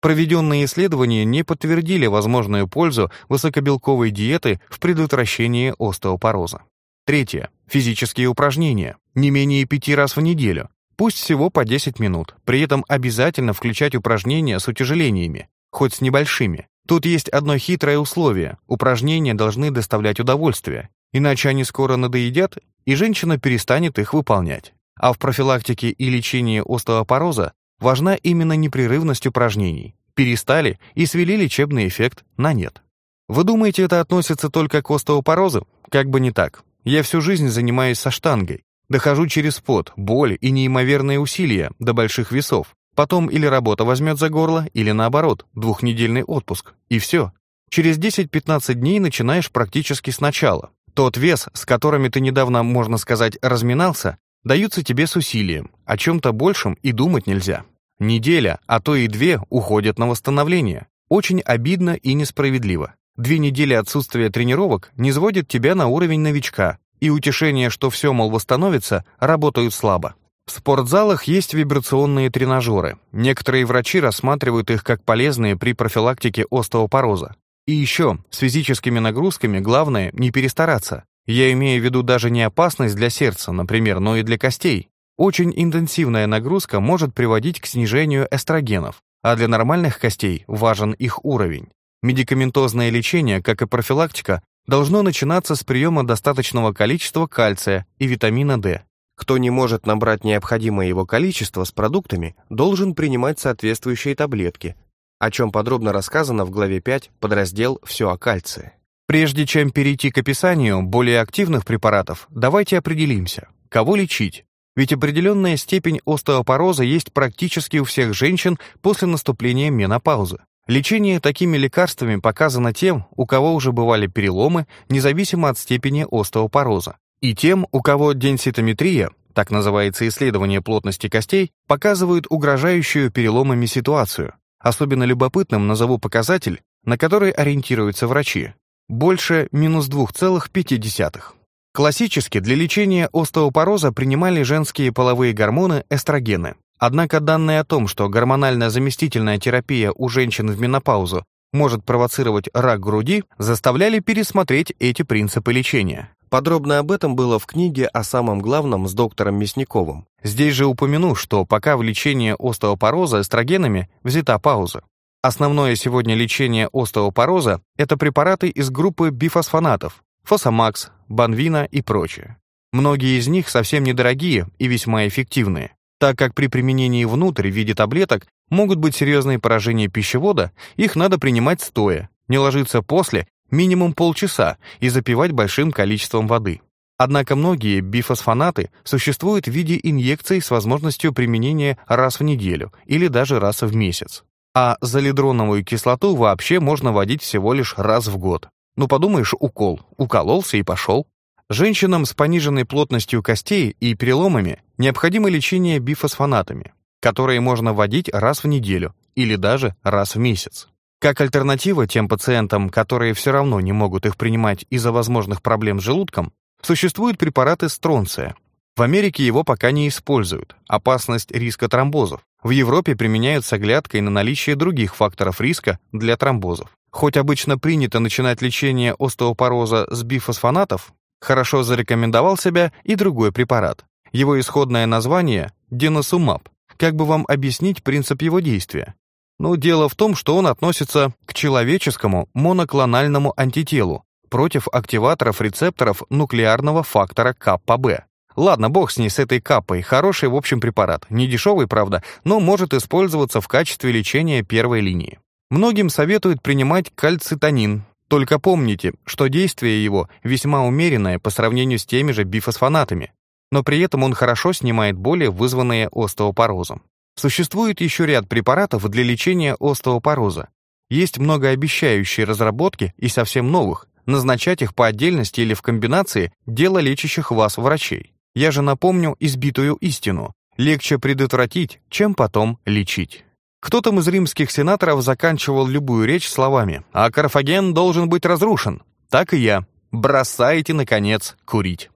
Проведенные исследования не подтвердили возможную пользу высокобелковой диеты в предотвращении остеопороза. Третье. Физические упражнения. Не менее пяти раз в неделю. Пусть всего по 10 минут. При этом обязательно включать упражнения с утяжелениями, хоть с небольшими. Тут есть одно хитрое условие. Упражнения должны доставлять удовольствие. Иначе они скоро надоедят, и женщина перестанет их выполнять. А в профилактике и лечении остеопороза важна именно непрерывность упражнений. Перестали и свели лечебный эффект на нет. Вы думаете, это относится только к остеопорозу? Как бы не так. Я всю жизнь занимаюсь со штангой. Дохожу через пот, боль и неимоверные усилия до больших весов. Потом или работа возьмет за горло, или наоборот, двухнедельный отпуск. И все. Через 10-15 дней начинаешь практически сначала. Тот вес, с которыми ты недавно, можно сказать, разминался, даются тебе с усилием. О чем-то большем и думать нельзя. Неделя, а то и две уходят на восстановление. Очень обидно и несправедливо. Две недели отсутствия тренировок не сводят тебя на уровень новичка, и утешение, что все, мол, восстановится, работают слабо. В спортзалах есть вибрационные тренажеры. Некоторые врачи рассматривают их как полезные при профилактике остеопороза. И еще, с физическими нагрузками главное не перестараться. Я имею в виду даже не опасность для сердца, например, но и для костей. Очень интенсивная нагрузка может приводить к снижению эстрогенов, а для нормальных костей важен их уровень. Медикаментозное лечение, как и профилактика, должно начинаться с приема достаточного количества кальция и витамина D. Кто не может набрать необходимое его количество с продуктами, должен принимать соответствующие таблетки, о чем подробно рассказано в главе 5, подраздел «Все о кальции». Прежде чем перейти к описанию более активных препаратов, давайте определимся, кого лечить ведь определенная степень остеопороза есть практически у всех женщин после наступления менопаузы. Лечение такими лекарствами показано тем, у кого уже бывали переломы, независимо от степени остеопороза, и тем, у кого денситометрия, так называется исследование плотности костей, показывает угрожающую переломами ситуацию. Особенно любопытным назову показатель, на который ориентируются врачи. Больше минус 2,5. Классически для лечения остеопороза принимали женские половые гормоны эстрогены. Однако данные о том, что гормонально-заместительная терапия у женщин в менопаузу может провоцировать рак груди, заставляли пересмотреть эти принципы лечения. Подробно об этом было в книге о самом главном с доктором Мясниковым. Здесь же упомяну, что пока в лечении остеопороза эстрогенами взята пауза. Основное сегодня лечение остеопороза – это препараты из группы бифосфонатов, Фосамакс, Банвина и прочее. Многие из них совсем недорогие и весьма эффективные, так как при применении внутрь в виде таблеток могут быть серьезные поражения пищевода, их надо принимать стоя, не ложиться после, минимум полчаса и запивать большим количеством воды. Однако многие бифосфонаты существуют в виде инъекций с возможностью применения раз в неделю или даже раз в месяц. А залидроновую кислоту вообще можно вводить всего лишь раз в год. Ну, подумаешь, укол. Укололся и пошел. Женщинам с пониженной плотностью костей и переломами необходимо лечение бифосфонатами, которые можно вводить раз в неделю или даже раз в месяц. Как альтернатива тем пациентам, которые все равно не могут их принимать из-за возможных проблем с желудком, существуют препараты стронция. В Америке его пока не используют. Опасность риска тромбозов. В Европе применяют с оглядкой на наличие других факторов риска для тромбозов. Хоть обычно принято начинать лечение остеопороза с бифосфонатов, хорошо зарекомендовал себя и другой препарат. Его исходное название – деносумаб. Как бы вам объяснить принцип его действия? Ну, дело в том, что он относится к человеческому моноклональному антителу, против активаторов рецепторов нуклеарного фактора КПБ. Ладно, бог с ней, с этой капой. Хороший, в общем, препарат. Не дешевый, правда, но может использоваться в качестве лечения первой линии. Многим советуют принимать кальцитонин. Только помните, что действие его весьма умеренное по сравнению с теми же бифосфонатами. Но при этом он хорошо снимает боли, вызванные остеопорозом. Существует еще ряд препаратов для лечения остеопороза. Есть многообещающие разработки и совсем новых. Назначать их по отдельности или в комбинации – дело лечащих вас врачей. Я же напомню избитую истину. Легче предотвратить, чем потом лечить. Кто там из римских сенаторов заканчивал любую речь словами «А Карфаген должен быть разрушен». Так и я. Бросайте, наконец, курить.